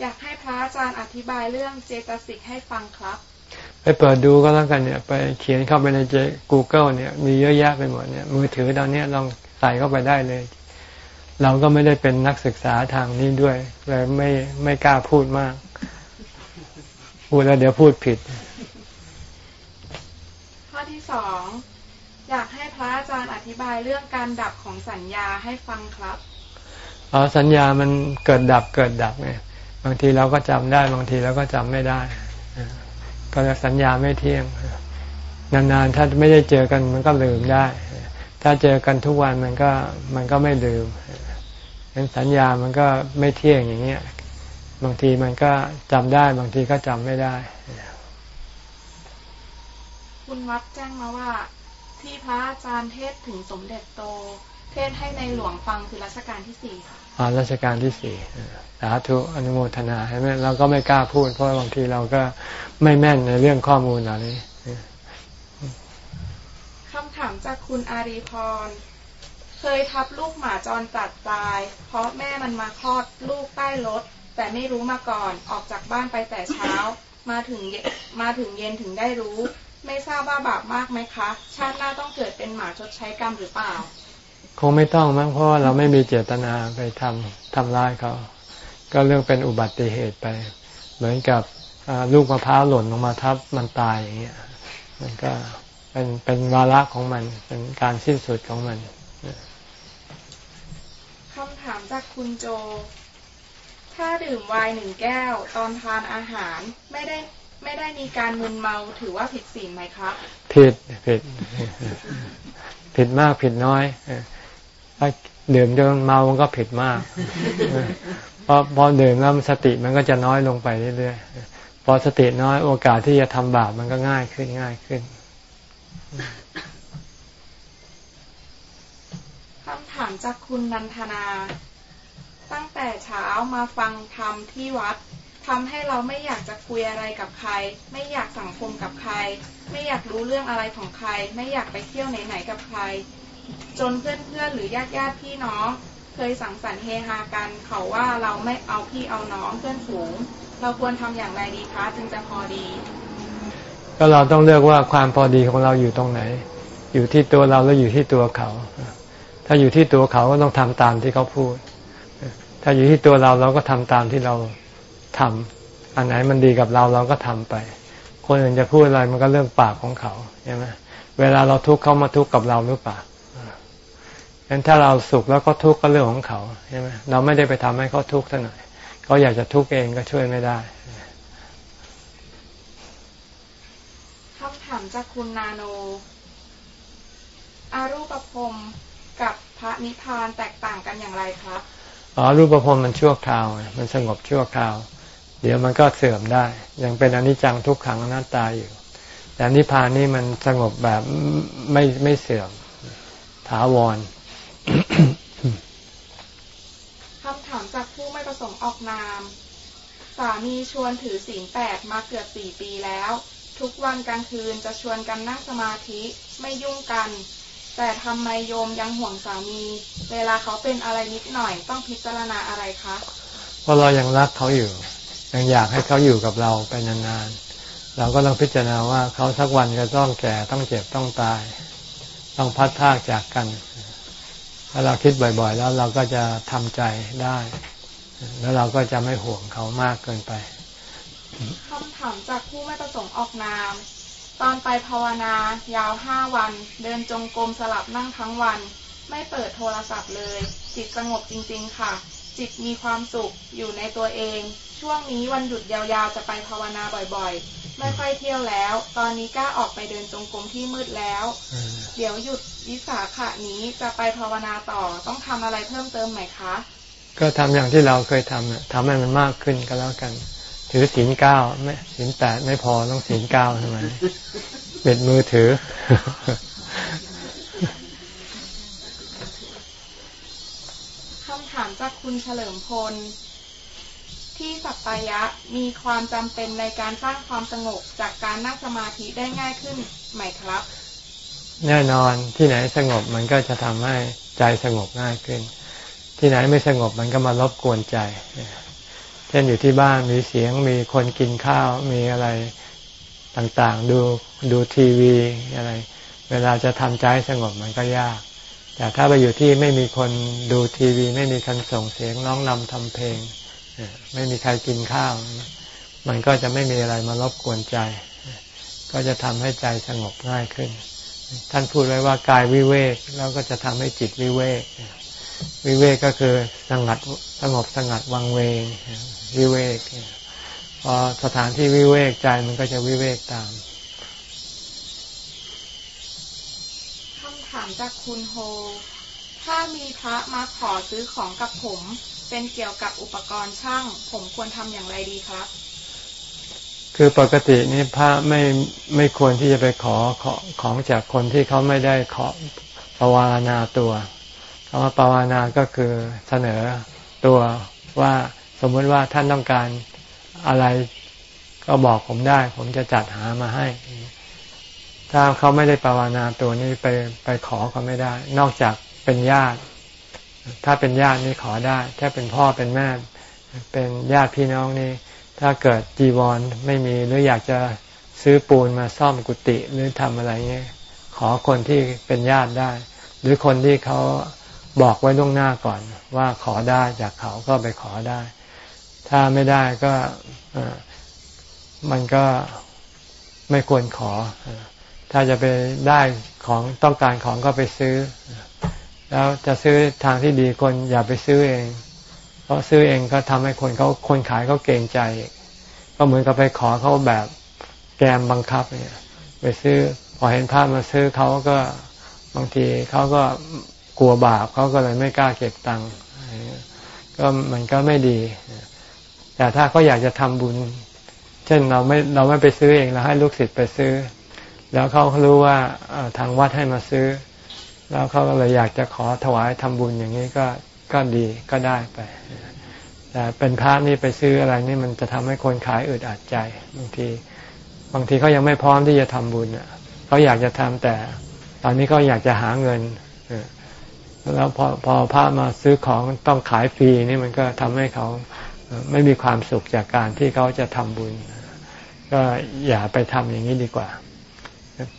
อยากให้พระอาจารย์อธิบายเรื่องเจตสิกให้ฟังครับ ไปเปิดดูก็แล้วกันเนี่ย ไปเขียนเข้าไปในเจ Google เนี่ย มีเยอะแยะไปหมดเนี่ย มือถือตอนนี้ลองใส่เข้าไปได้เลย เราก็ไม่ได้เป็นนักศึกษาทางนี้ด้วยเลยไม่ไม่กล้าพูดมาก พูดแล้วเดี๋ยวพูดผิด ข้อที่สองอยากให้พระอาจารย์อธิบายเรื่องการดับของสัญญาให้ฟังครับอ๋อสัญญามันเกิดดับเกิดดับไงบางทีเราก็จำได้ บางทีเราก็จำไม่ได้ ก็สัญญาไม่เที่ยง นานๆ ถ้าไม่ได้เจอกันมันก็ลืมได้ ถ้าเจอกันทุกวันมันก็มันก็ไม่ลืมเป็นสัญญามันก็ไม่เที่ยงอย่างเงี้ย บางทีมันก็จำได้ บางทีก็จำไม่ได้ คุณวัดแจ้งมาว่า ที่พระอาจารย์เทศถึงสมเด็จโต เทศให้ในหลวงฟังคือรัชกาลที่สี่ค่ะ อ่ารัชกาลที่สี่สาธุอนุโมทนาใช่ไหมเราก็ไม่กล้าพูด เพราะบางทีเราก็ไม่แม่นในเรื่องข้อมูลเหล่านี้คำถามจากคุณอารีพร เคยทับลูกหมาจรจัดตาย เพราะแม่มันมาคลอดลูกใต้รถ แต่ไม่รู้มาก่อนออกจากบ้านไปแต่เช้า มาถึงมาถึงเย็นถึงได้รู้ ไม่ทราบว่าบาปมากไหมคะ ชาติหน้าต้องเกิดเป็นหมาชดใช้กรรมหรือเปล่า คงไม่ต้องมั้งเพราะว่าเราไม่มีเจตนาไปทำทำร้ายเขา ก็เรื่องเป็นอุบัติเหตุไป เหมือนกับลูกมะพร้าวหล่นลงมาทับมันตายอย่างเงี้ยมันก็เป็นเป็นวาระของมัน เป็นการสิ้นสุดของมันคำถามจากคุณโจ ถ้าดื่มไวน์หนึ่งแก้ว ตอนทานอาหารไม่ได้ไม่ได้มีการมึนเมาถือว่าผิดศีลไหมครับ ผิดผิด ผิดมากผิดน้อย ถ้าดื่มจนเมามันก็ผิดมาก เพราะพอดื่มแล้วสติมันก็จะน้อยลงไปเรื่อยๆ พอสติน้อยโอกาสที่จะทำบาปมันก็ง่ายขึ้นง่ายขึ้นคำถามจากคุณนันทนา ตั้งแต่เช้ามาฟังธรรมที่วัดทำให้เราไม่อยากจะคุยอะไรกับใคร ไม่อยากสังคมกับใคร ไม่อยากรู้เรื่องอะไรของใคร ไม่อยากไปเที่ยวไหนๆกับใคร จนเพื่อนๆหรือญาติญาติพี่น้อง เคยสังสรรค์เฮฮากัน เขาว่าเราไม่เอาพี่เอาน้องเพื่อนฝูง เราควรทำอย่างไรดีคะจึงจะพอดี ก็เราต้องเลือกว่าความพอดีของเราอยู่ตรงไหน อยู่ที่ตัวเราแล้วอยู่ที่ตัวเขา ถ้าอยู่ที่ตัวเขาก็ต้องทำตามที่เขาพูด ถ้าอยู่ที่ตัวเราเราก็ทำตามที่เราทำอันไหนมันดีกับเราเราก็ทำไป คนอื่นจะพูดอะไรมันก็เรื่องปากของเขาใช่ไหมเวลาเราทุกข์เขามาทุกข์กับเราหรือเปล่า งั้นถ้าเราสุขแล้วก็ทุกข์ก็เรื่องของเขาใช่ไหมเราไม่ได้ไปทำให้เขาทุกข์เท่าไหร่เขาอยากจะทุกข์เองก็ช่วยไม่ได้คำถามจากคุณนาโน อารูปภพกับพระนิพพานแตกต่างกันอย่างไรครับอ๋อรูปภพมันชั่วคราว มันสงบชั่วคราว เดี๋ยวมันก็เสื่อมได้ ยังเป็นอนิจจังทุกขังอนัตตาอยู่ แต่นิพพานนี่มันสงบแบบไม่ไม่เสื่อมถาวร คำถามจากผู้ไม่ประสงค์ออกนาม สามีชวนถือศีลแปดมาเกือบสี่ปีแล้ว ทุกวันกลางคืนจะชวนกันนั่งสมาธิไม่ยุ่งกัน แต่ทำไมโยมยังห่วงสามี เวลาเขาเป็นอะไรนิดหน่อยต้องพิจารณาอะไรคะเพราะเรายังรักเขาอยู่ ยังอยากให้เขาอยู่กับเราไปนานๆ เราก็ต้องพิจารณาว่าเขาสักวันก็ต้องแก่ต้องเจ็บต้องตาย ต้องพัดพากจากกัน ถ้าเราคิดบ่อยๆ แล้วเราก็จะทำใจได้ แล้วเราก็จะไม่ห่วงเขามากเกินไปคำถามจากผู้ไม่ประสงค์ออกนาม ตอนไปภาวนายาวห้าวัน เดินจงกรมสลับนั่งทั้งวัน ไม่เปิดโทรศัพท์เลย จิตสงบจริง ๆ ค่ะ จิตมีความสุขอยู่ในตัวเอง ช่วงนี้วันหยุดยาวๆ จะไปภาวนาบ่อยๆ ไม่ค่อยเที่ยวแล้ว ตอนนี้กล้าออกไปเดินจงกรมที่มืดแล้ว เดี๋ยวหยุดวิสาขะนี้จะไปภาวนาต่อต้องทำอะไรเพิ่มเติมไหมคะ ก็ทำอย่างที่เราเคยทำทำให้มันมากขึ้นก็แล้วกัน ถือศีลเก้าไม่ศีลแปดไม่พอต้องศีลเก้าใช่ไหมเบ็ดมือถือคำถามจากคุณเฉลิมพล ที่สัปปายะมีความจำเป็นในการสร้างความสงบจากการนั่งสมาธิได้ง่ายขึ้นไหมครับ แน่นอนที่ไหนสงบมันก็จะทำให้ใจสงบง่ายขึ้น ที่ไหนไม่สงบมันก็มารบกวนใจ เช่นอยู่ที่บ้านมีเสียงมีคนกินข้าวมีอะไรต่างๆ ดูดูทีวีอะไร เวลาจะทำใจสงบมันก็ยาก แต่ถ้าไปอยู่ที่ไม่มีคนดูทีวี ไม่มีคนส่งเสียงร้องนำทำเพลง ไม่มีใครกินข้าว มันก็จะไม่มีอะไรมารบกวนใจ ก็จะทำให้ใจสงบง่ายขึ้น ท่านพูดไว้ว่ากายวิเวกแล้วก็จะทำให้จิตวิเวก วิเวกก็คือสงัดสงบสงัดวังเวงวิเวกพอสถานที่วิเวกใจมันก็จะวิเวกตามคำถามจากคุณโฮ ถ้ามีพระมาขอซื้อของกับผม เป็นเกี่ยวกับอุปกรณ์ช่าง ผมควรทำอย่างไรดีครับ คือปกตินี่พระไม่ไม่ควรที่จะไปขอขอของจากคนที่เขาไม่ได้ขอปวารณาตัวคำว่าปวารณาก็คือเสนอตัวว่าสมมติว่าท่านต้องการอะไรก็บอกผมได้ ผมจะจัดหามาให้ ถ้าเขาไม่ได้ปวารณาตัวนี้ไปไปขอเขาไม่ได้ นอกจากเป็นญาติ ถ้าเป็นญาตินี่ขอได้ ถ้าเป็นพ่อเป็นแม่ เป็นญาติพี่น้องนี่ ถ้าเกิดจีวรไม่มีหรืออยากจะซื้อปูนมาซ่อมกุฏิหรือทำอะไรเงี้ยขอคนที่เป็นญาติได้ หรือคนที่เขาบอกไว้ล่วงหน้าก่อน ว่าขอได้จากเขาก็ไปขอได้ ถ้าไม่ได้ก็มันก็ไม่ควรขอ ถ้าจะไปได้ของต้องการของก็ไปซื้อ แล้วจะซื้อทางที่ดีคนอย่าไปซื้อเอง เพราะซื้อเองก็ทำให้คนเขาคนขายเขาเกรงใจ ก็เหมือนกับไปขอเขาแบบแกมบังคับเนี่ย ไปซื้อพอเห็นภาพมาซื้อเขาก็บางทีเขาก็กลัวบาปเขาก็เลยไม่กล้าเก็บตังค์ก็มันก็ไม่ดี แต่ถ้าเขาอยากจะทำบุญ เช่นเราไม่เราไม่ไปซื้อเองเราให้ลูกศิษย์ไปซื้อ แล้วเขารู้ว่าทางวัดให้มาซื้อ แล้วเขาก็เลยอยากจะขอถวายทำบุญอย่างนี้ก็ก็ดีก็ได้ไป แต่เป็นพระนี่ไปซื้ออะไรนี่มันจะทำให้คนขายอึดอัดใจบางทีบางทีเขายังไม่พร้อมที่จะทำบุญเขาอยากจะทำแต่ ตอนนี้เขาอยากจะหาเงินแล้วพอพอพระมาซื้อของต้องขายฟรีนี่มันก็ทำให้เขาไม่มีความสุขจากการที่เขาจะทำบุญ ก็อย่าไปทำอย่างนี้ดีกว่า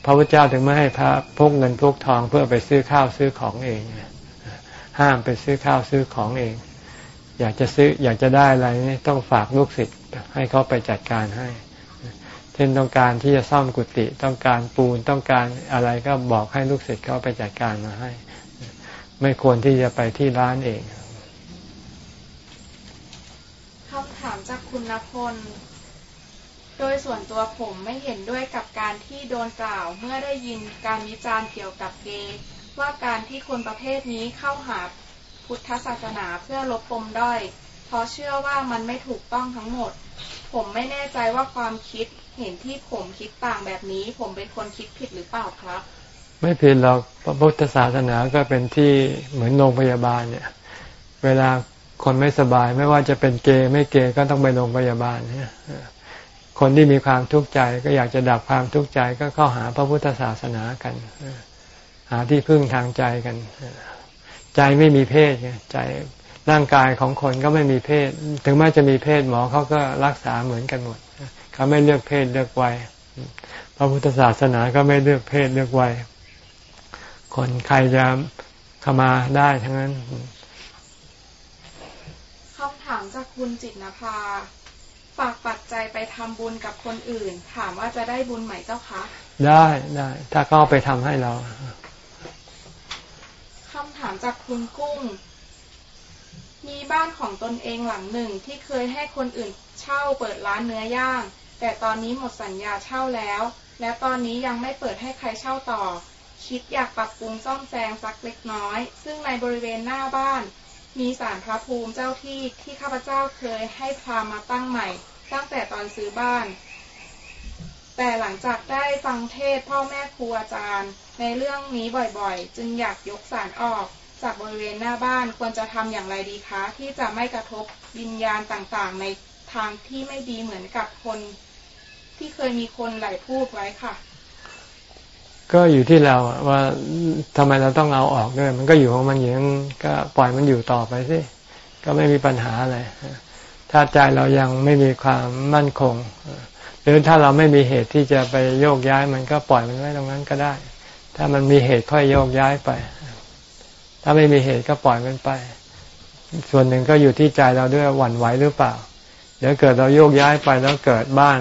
พระพุทธเจ้าถึงไม่ให้พระพกเงินพกทองเพื่อไปซื้อข้าวซื้อของเอง ห้ามไปซื้อข้าวซื้อของเอง อยากจะซื้ออยากจะได้อะไรนี่ต้องฝากลูกศิษย์ให้เขาไปจัดการให้ เช่นต้องการที่จะซ่อมกุฏิต้องการปูนต้องการอะไรก็บอกให้ลูกศิษย์เขาไปจัดการมาให้ ไม่ควรที่จะไปที่ร้านเองคำถามจากคุณณพล โดยส่วนตัวผมไม่เห็นด้วยกับการที่โดนกล่าวเมื่อได้ยินการวิจารณ์เกี่ยวกับเกย์ว่าการที่คนประเภทนี้เข้าหาพุทธศาสนาเพื่อลบปมด้อย เพราะเชื่อว่ามันไม่ถูกต้องทั้งหมด ผมไม่แน่ใจว่าความคิดเห็นที่ผมคิดต่างแบบนี้ ผมเป็นคนคิดผิดหรือเปล่าครับ ไม่ผิดหรอกพระพุทธศาสนาก็เป็นที่เหมือนโรงพยาบาลเนี่ย เวลาคนไม่สบายไม่ว่าจะเป็นเกย์ไม่เกย์ก็ต้องไปโรงพยาบาลเนี่ย คนที่มีความทุกข์ใจก็อยากจะดับความทุกข์ใจก็เข้าหาพระพุทธศาสนากัน หาที่พึ่งทางใจกัน ใจไม่มีเพศใจร่างกายของคนก็ไม่มีเพศ ถึงแม้จะมีเพศหมอเขาก็รักษาเหมือนกันหมดเขาไม่เลือกเพศเลือกวัยพระพุทธศาสนาก็ไม่เลือกเพศเลือกวัยคนใครจะเข้ามาได้ทั้งนั้นคำถามจากคุณจิตนภาากปัจจัยไปทำบุญกับคนอื่น ถามว่าจะได้บุญไหมเจ้าคะได้ได้ ถ้าเขาไปทำให้เราคำถามจากคุณกุ้ง มีบ้านของตนเองหลังหนึ่งที่เคยให้คนอื่นเช่าเปิดร้านเนื้อย่าง แต่ตอนนี้หมดสัญญาเช่าแล้ว และตอนนี้ยังไม่เปิดให้ใครเช่าต่อ คิดอยากปรับปรุงซ่อมแซมสักเล็กน้อย ซึ่งในบริเวณหน้าบ้านมีสารพระภูมิเจ้าที่ที่ข้าพเจ้าเคยให้พามาตั้งใหม่ ตั้งแต่ตอนซื้อบ้าน แต่หลังจากได้ฟังเทศพ่อแม่ครูอาจารย์ ในเรื่องนี้บ่อยๆ จึงอยากยกสารออก จากบริเวณหน้าบ้านควรจะทำอย่างไรดีคะ ที่จะไม่กระทบวิญญาณต่างๆ ในทางที่ไม่ดีเหมือนกับคน ที่เคยมีคนหลายพูดไว้ค่ะก็อยู่ที่เราว่าทำไมเราต้องเอาออกด้วย มันก็อยู่ของมันอย่างก็ปล่อยมันอยู่ต่อไปสิก็ไม่มีปัญหาอะไร ถ้าใจเรายังไม่มีความมั่นคง หรือถ้าเราไม่มีเหตุที่จะไปโยกย้ายมันก็ปล่อยมันไว้ตรงนั้นก็ได้ ถ้ามันมีเหตุค่อยโยกย้ายไป ถ้าไม่มีเหตุก็ปล่อยมันไป ส่วนหนึ่งก็อยู่ที่ใจเราด้วยหวั่นไหวหรือเปล่า เดี๋ยวเกิดเราโยกย้ายไปแล้วเกิดบ้าน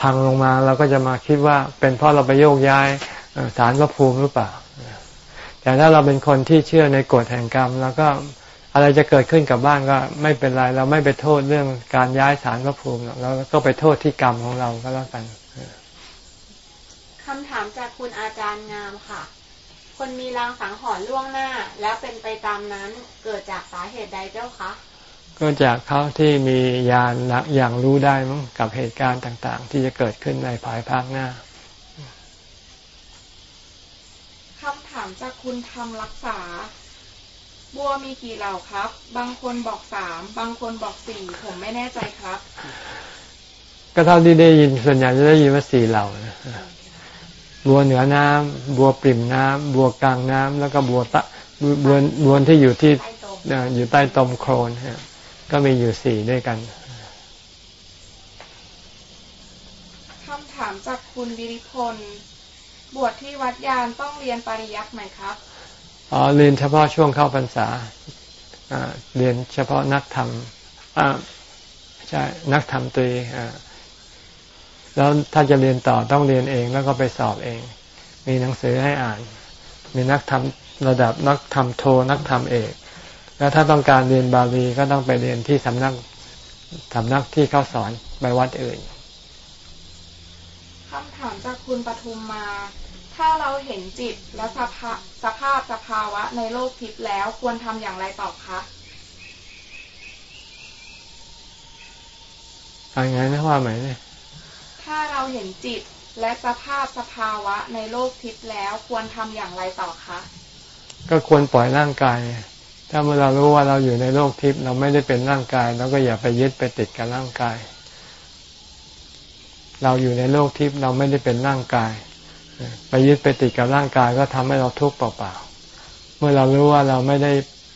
พังลงมาเราก็จะมาคิดว่าเป็นเพราะเราไปโยกย้ายสารพระภูมิหรือเปล่า แต่ถ้าเราเป็นคนที่เชื่อในกฎแห่งกรรม แล้วก็ อะไรจะเกิดขึ้นกับบ้านก็ไม่เป็นไรเราไม่ไปโทษเรื่องการย้ายสารพระภูมิเราก็ไปโทษที่กรรมของเราก็แล้วกันคำถามจากคุณอาจารย์งามค่ะ คนมีรางสังหรณ์ล่วงหน้า แล้วเป็นไปตามนั้นเกิดจากสาเหตุใดเจ้าคะก็จากเขาที่มียานอย่างรู้ได้มั้งกับเหตุการณ์ต่าง ๆ ที่จะเกิดขึ้นในภายภาคหน้าคำถามจากคุณทำรักษา บัวมีกี่เหล่าครับ บางคนบอกสาม บางคนบอกสี่ผมไม่แน่ใจครับ ก็เท่าที่ได้ยินส่วนใหญ่จะได้ยินว่าสี่เหล่าบัวเหนือน้ำบัวปริ่มน้ำบัวกลางน้ำแล้วก็บัวตะบวนบวนที่อยู่ที่ใต้ตมอ่าอยู่ใต้ตมโคลนฮะก็มีอยู่สี่ด้วยกันคำถามจากคุณวิริพลบวชที่วัดยานต้องเรียนปริยัติไหมครับ อ๋อเรียนเฉพาะช่วงเข้าพรรษาอ่าเรียนเฉพาะนักธรรมอ่าใช่นักธรรมตรีอ่าแล้วถ้าจะเรียนต่อต้องเรียนเองแล้วก็ไปสอบเอง มีหนังสือให้อ่าน มีนักธรรมระดับนักธรรมโทนักธรรมเอก แล้วถ้าต้องการเรียนบาลีก็ต้องไปเรียนที่สำนักสำนักที่เขาสอนไปวัดอื่นคำถามจากคุณปทุมมา ถ้าเราเห็นจิตและสภาสภาพสภาวะในโลกทิพย์แล้วควรทำอย่างไรต่อคะอะไรไงนะว่าไหมเนี่ยถ้าเราเห็นจิตและสภาพสภาวะในโลกทิพย์แล้วควรทำอย่างไรต่อคะ ก็ควรปล่อยร่างกาย ถ้าเมื่อเรารู้ว่าเราอยู่ในโลกทิพย์เราไม่ได้เป็นร่างกายเราก็อย่าไปยึดไปติดกับร่างกาย เราอยู่ในโลกทิพย์เราไม่ได้เป็นร่างกาย ไปยึดไปติดกับร่างกายก็ทำให้เราทุกข์เปล่าๆ เมื่อเรารู้ว่าเราไม่ได้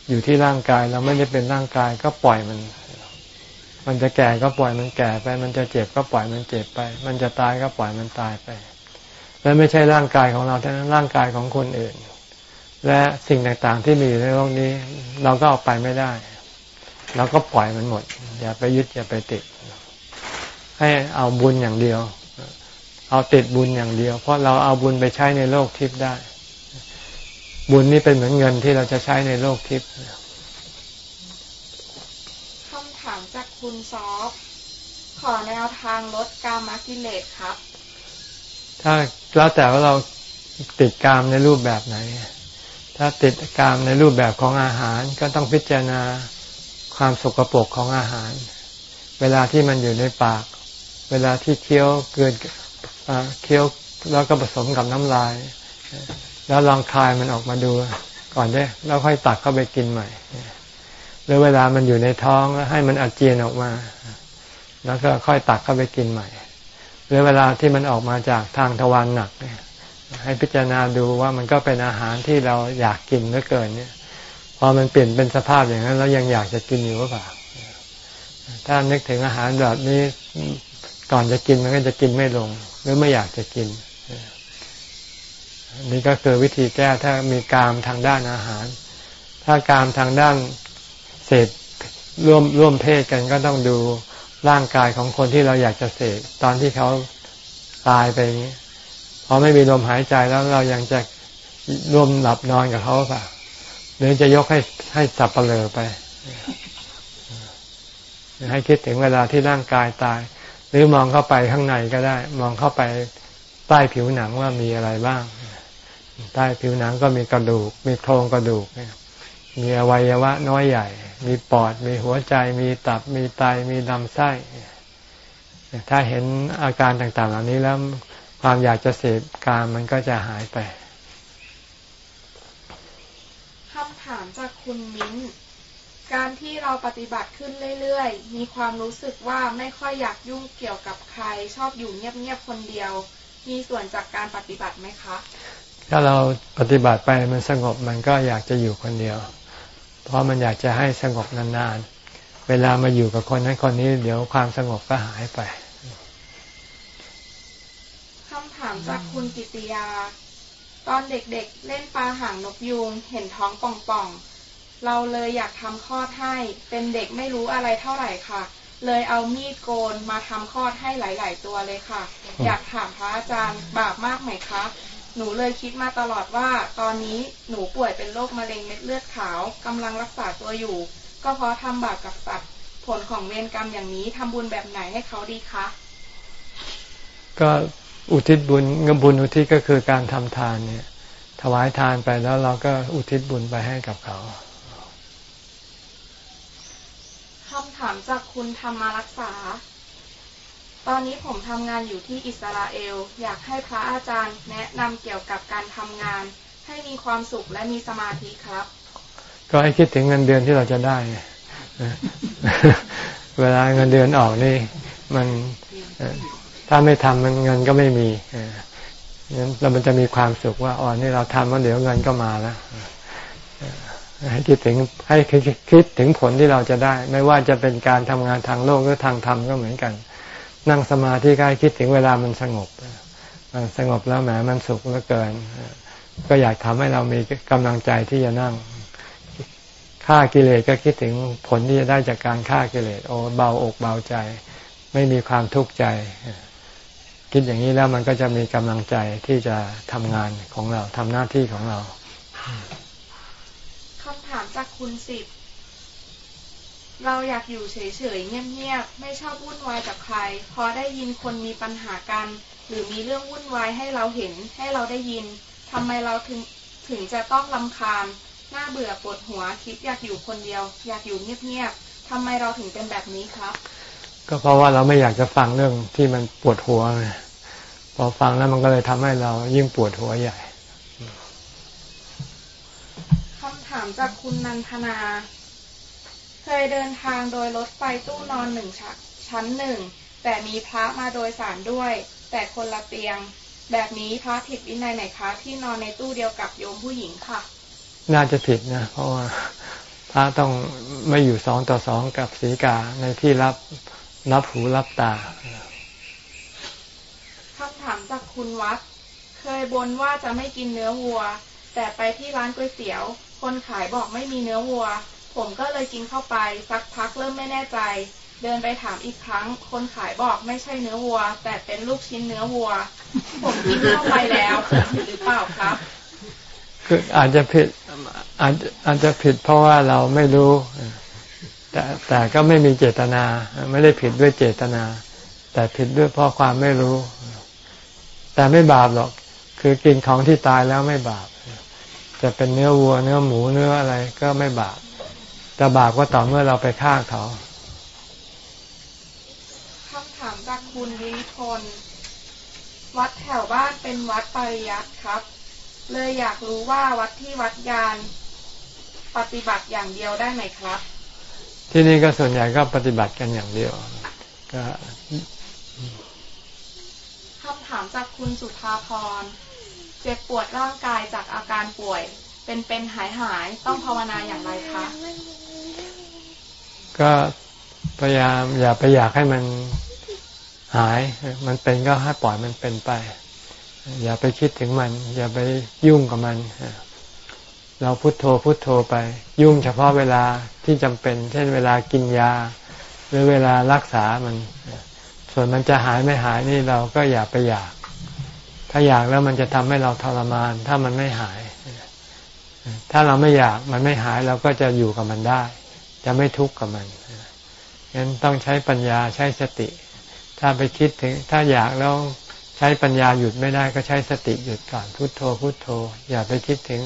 อยู่ที่ร่างกาย เราไม่ได้เป็นร่างกายก็ปล่อยมัน มันจะแก่ก็ปล่อยมันแก่ไป มันจะเจ็บก็ปล่อยมันเจ็บไป มันจะตายก็ปล่อยมันตายไป และไม่ใช่ร่างกายของเราเท่ร่างกายของคนอื่น และสิ่งต่างๆที่มีอยู่ในโลกนี้ เราก็เอาไปไม่ได้ เราก็ปล่อยมันหมด อย่าไปยึดอย่าไปติด ให้เอาบุญอย่างเดียว เอาติดบุญอย่างเดียว เพราะเราเอาบุญไปใช้ในโลกทิพย์ได้ บุญนี่เป็นเหมือนเงินที่เราจะใช้ในโลกทิพย์คำถามจากคุณซอฟขอแนวทางลดกามกิเลสครับ ถ้าแล้วแต่ว่าเราติดกามในรูปแบบไหน ถ้าติดกามในรูปแบบของอาหาร ก็ต้องพิจารณาความสกปรกของอาหาร เวลาที่มันอยู่ในปาก เวลาที่เคี้ยวเกินอ่า เคี้ยวแล้วก็ผสมกับน้ำลาย แล้วลองคายมันออกมาดูก่อนได้แล้วค่อยตักเข้าไปกินใหม่หรือเวลามันอยู่ในท้องแล้วให้มันอาเจียนออกมา แล้วก็ค่อยตักเข้าไปกินใหม่หรือเวลาที่มันออกมาจากทางทวารหนักเนี่ยให้พิจารณาดูว่ามันก็เป็นอาหารที่เราอยากกินเหลือเกินเนี่ย พอมันเปลี่ยนเป็นสภาพอย่างนั้นแล้วยังอยากจะกินอยู่หรือเปล่าถ้านึกถึงอาหารแบบนี้ก่อนจะกินมันก็จะกินไม่ลง รือไม่อยากจะกินนี่ก็คือวิธีแก้ถ้ามีกามทางด้านอาหาร ถ้ากามทางด้านเสพร่วมร่วมเพศกันก็ต้องดูร่างกายของคนที่เราอยากจะเสพตอนที่เขาตายไปอย่างนี้พอไม่มีลมหายใจแล้วเรายังจะร่วมหลับนอนกับเขาเปล่าหรือจะยกให้ให้สับเปลือไป ให้คิดถึงเวลาที่ร่างกายตาย หรือมองเข้าไปข้างในก็ได้ มองเข้าไปใต้ผิวหนังว่ามีอะไรบ้าง ใต้ผิวหนังก็มีกระดูก มีโครงกระดูก มีอวัยวะน้อยใหญ่ มีปอด มีหัวใจ มีตับ มีไต มีลำไส้ ถ้าเห็นอาการต่างๆ เหล่านี้แล้วความอยากจะเสพกามมันก็จะหายไปคำถามจากคุณมิ้น การที่เราปฏิบัติขึ้นเรื่อยๆ มีความรู้สึกว่าไม่ค่อยอยากยุ่งเกี่ยวกับใคร ชอบอยู่เงียบๆคนเดียว มีส่วนจากการปฏิบัติไหมคะ ถ้าเราปฏิบัติไปมันสงบมันก็อยากจะอยู่คนเดียว เพราะมันอยากจะให้สงบนานๆ เวลามาอยู่กับคนนั้นคนนี้เดี๋ยวความสงบก็หายไปคำถามจากคุณกิติยา ตอนเด็กๆเล่นปลาหางนกยูงเห็นท้องป่องๆ เราเลยอยากทำคลอดให้ เป็นเด็กไม่รู้อะไรเท่าไหร่ค่ะ เลยเอามีดโกนมาทำคลอดให้หลาย ๆ ตัวเลยค่ะ อยากถามพระอาจารย์บาปมากไหมคะหนูเลยคิดมาตลอดว่าตอนนี้หนูป่วยเป็นโรคมะเร็งเม็ดเลือดขาวกำลังรักษาตัวอยู่ ก็เพราะทำบาปกับสัตว์ผลของเวรกรรมอย่างนี้ทำบุญแบบไหนให้เขาดีคะก็อุทิศบุญเงินบุญอุทิศก็คือการทำทานเนี่ย ถวายทานไปแล้วเราก็อุทิศบุญไปให้กับเขา คำถามจากคุณธรรมรักษา ตอนนี้ผมทำงานอยู่ที่อิสราเอล อยากให้พระอาจารย์แนะนำเกี่ยวกับการทำงาน ให้มีความสุขและมีสมาธิครับ ก็ให้คิดถึงเงินเดือนที่เราจะได้ เวลาเงินเดือนออกนี่ มันถ้าไม่ทำมันเงินก็ไม่มีงั้นแล้วมันจะมีความสุขว่าอ๋อนี่เราทำแล้วเดี๋ยวเงินก็มาแล้ว ให้คิดถึงให้คิดถึงผลที่เราจะได้ ไม่ว่าจะเป็นการทำงานทางโลกหรือทางธรรมก็เหมือนกัน นั่งสมาธิก็ให้คิดถึงเวลามันสงบมันสงบแล้วแหมมันสุขเหลือเกิน ก็อยากทำให้เรามีกำลังใจที่จะนั่งฆ่ากิเลสก็คิดถึงผลที่จะได้จากการฆ่ากิเลสโอ้เบาอกเบาใจ ไม่มีความทุกข์ใจ คิดอย่างนี้แล้วมันก็จะมีกำลังใจที่จะทำงานของเราทำหน้าที่ของเราามจากคุณสิบ เราอยากอยู่เฉยๆ เงียบๆ ไม่ชอบวุ่นวายกับใคร พอได้ยินคนมีปัญหากัน หรือมีเรื่องวุ่นวายให้เราเห็น ให้เราได้ยิน ทำไมเราถึงถึงจะต้องลำคาญ น่าเบื่อปวดหัว คิดอยากอยู่คนเดียว อยากอยู่เงียบๆ ทำไมเราถึงเป็นแบบนี้ครับ ก็เพราะว่าเราไม่อยากจะฟังเรื่องที่มันปวดหัวไงพอฟังแล้วมันก็เลยทำให้เรายิ่งปวดหัวใหญ่คำถามจากคุณนันทนา เคยเดินทางโดยรถไฟตู้นอนหนึ่งชั้นหนึ่ง แต่มีพระมาโดยสารด้วย แต่คนละเตียง แบบนี้พระผิดวินัยไหนคะ ที่นอนในตู้เดียวกับโยมผู้หญิงค่ะ น่าจะผิดนะ เพราะว่าพระต้องไม่อยู่สองต่อสองกับศีกาในที่รับรับหูรับตาคำถามจากคุณวัด เคยบนว่าจะไม่กินเนื้อวัว แต่ไปที่ร้านก๋วยเตี๋ยว คนขายบอกไม่มีเนื้อวัว ผมก็เลยกินเข้าไป สักพักเริ่มไม่แน่ใจ เดินไปถามอีกครั้ง คนขายบอกไม่ใช่เนื้อวัว แต่เป็นลูกชิ้นเนื้อวัว ผมกินเข้าไปแล้วหรือเปล่าครับคืออาจจะผิดอาจอาจจะผิดเพราะว่าเราไม่รู้ แต่แต่ก็ไม่มีเจตนา ไม่ได้ผิดด้วยเจตนา แต่ผิดด้วยเพราะความไม่รู้ แต่ไม่บาปหรอก คือกินของที่ตายแล้วไม่บาป จะเป็นเนื้อวัวเนื้อหมูเนื้ออะไรก็ไม่บาปแต่บาปก็ต่อเมื่อเราไปฆ่าเขาคำถามจากคุณวิพลวัดแถวบ้านเป็นวัดปริยัติครับ เลยอยากรู้ว่าวัดที่วัดยานปฏิบัติอย่างเดียวได้ไหมครับ ที่นี่ก็ส่วนใหญ่ก็ปฏิบัติกันอย่างเดียวก็คำถามจากคุณสุภาพร เจ็บปวดร่างกายจากอาการป่วย เป็นเป็นหายหายต้องภาวนาอย่างไรคะ ก็พยายามอย่าไปอยากให้มันหาย มันเป็นก็ให้ปล่อยมันเป็นไป อย่าไปคิดถึงมัน อย่าไปยุ่งกับมัน เราพุโทโธพุโทโธไป ยุ่งเฉพาะเวลาที่จำเป็น เช่นเวลากินยา หรือเวลารักษามัน ส่วนมันจะหายไม่หายนี่เราก็อย่าไปอยาก ถ้าอยากแล้วมันจะทำให้เราทรมาน ถ้ามันไม่หาย ถ้าเราไม่อยากมันไม่หายเราก็จะอยู่กับมันได้ จะไม่ทุกข์กับมันงั้นต้องใช้ปัญญาใช้สติ ถ้าไปคิดถึง ถ้าอยากแล้วใช้ปัญญาหยุดไม่ได้ก็ใช้สติหยุดก่อนพุโทโธพุโทโธ อย่าไปคิดถึง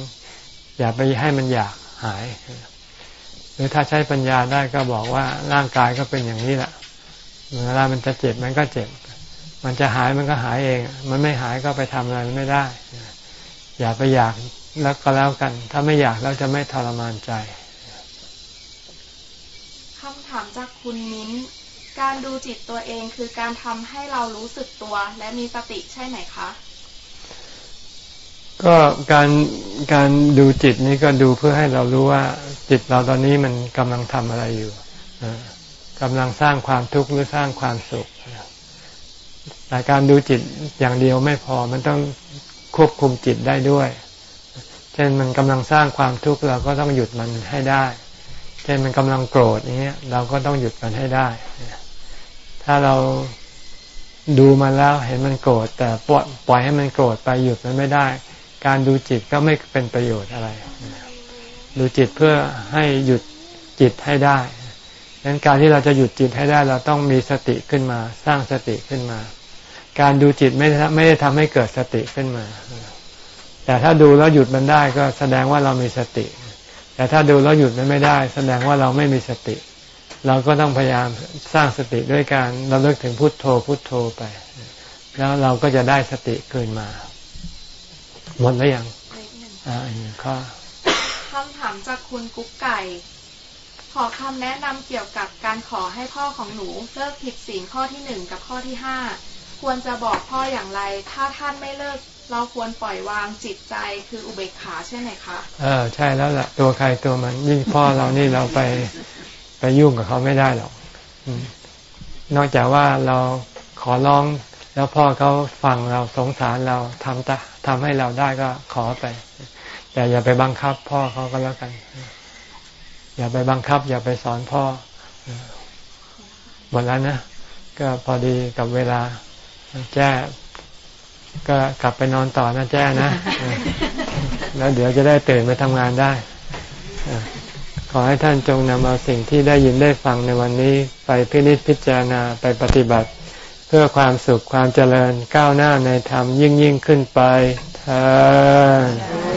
อย่าไปให้มันอยากหาย หรือถ้าใช้ปัญญาได้ก็บอกว่าร่างกายก็เป็นอย่างนี้แหละเวลามันจะเจ็บมันก็เจ็บ มันจะหายมันก็หายเอง มันไม่หายก็ไปทำอะไรไม่ได้ อย่าไปอยากแล้วก็แล้วกัน ถ้าไม่อยากแล้วจะไม่ทรมานใจคำถามจากคุณมิ้น การดูจิตตัวเองคือการทำให้เรารู้สึกตัว และมีสติใช่ไหมคะ ก็การการดูจิตนี้ก็ดูเพื่อให้เรารู้ว่าจิตเราตอนนี้มันกำลังทำอะไรอยู่กำลังสร้างความทุกข์หรือสร้างความสุข แต่การดูจิตอย่างเดียวไม่พอมันต้องควบคุมจิตได้ด้วย เช่นมันกำลังสร้างความทุกข์เราก็ต้องหยุดมันให้ได้ เช่นมันกำลังโกรธอย่างเงี้ยเราก็ต้องหยุดมันให้ได้ ถ้าเราดูมันแล้วเห็นมันโกรธแต่ปล่อยให้มันโกรธไปหยุดมันไม่ได้ การดูจิตก็ไม่เป็นประโยชน์อะไร ดูจิตเพื่อให้หยุดจิตให้ได้ดังนั้นการที่เราจะหยุดจิตให้ได้ เราต้องมีสติขึ้นมา สร้างสติขึ้นมา การดูจิตไม่ไม่ได้ทำให้เกิดสติขึ้นมา แต่ถ้าดูแล้วหยุดมันได้ก็แสดงว่าเรามีสติ แต่ถ้าดูแล้วหยุดมันไม่ได้ แสดงว่าเราไม่มีสติ เราก็ต้องพยายามสร้างสติด้วยการเราเลิกถึงพุทโธพุทโธไป แล้วเราก็จะได้สติคืนมา หมดแล้วยังอ่าอันนี้ข้อคำถามจากคุณกุ๊กไก่ ขอคำแนะนำเกี่ยวกับการขอให้พ่อของหนูเลิกผิดศีลข้อที่หนึ่งกับข้อที่ห้า ควรจะบอกพ่ออย่างไร ถ้าท่านไม่เลิก เราควรปล่อยวางจิตใจคืออุเบกขาใช่ไหมคะเออใช่แล้วล่ะตัวใครตัวมันยิ่งพ่อเรานี่เราไปไปยุ่งกับเขาไม่ได้หรอกนอกจากว่าเราขอร้องแล้วพ่อเขาฟังเราสงสารเราทำตะทำให้เราได้ก็ขอไป แต่อย่าไปบังคับ พ่อเขาก็แล้วกัน อย่าไปบังคับ อย่าไปสอนพ่อหมดแล้วนะก็พอดีกับเวลา แจ้ก็กลับไปนอนต่อนะแจ้นะเออแล้วเดี๋ยวจะได้ตื่นไปทำงานได้เออขอให้ท่านจงนำเอาสิ่งที่ได้ยินได้ฟังในวันนี้ ไปพินิจพิจารณาไปปฏิบัติ เพื่อความสุขความเจริญก้าวหน้าในธรรมยิ่งยิ่งขึ้นไปเธอ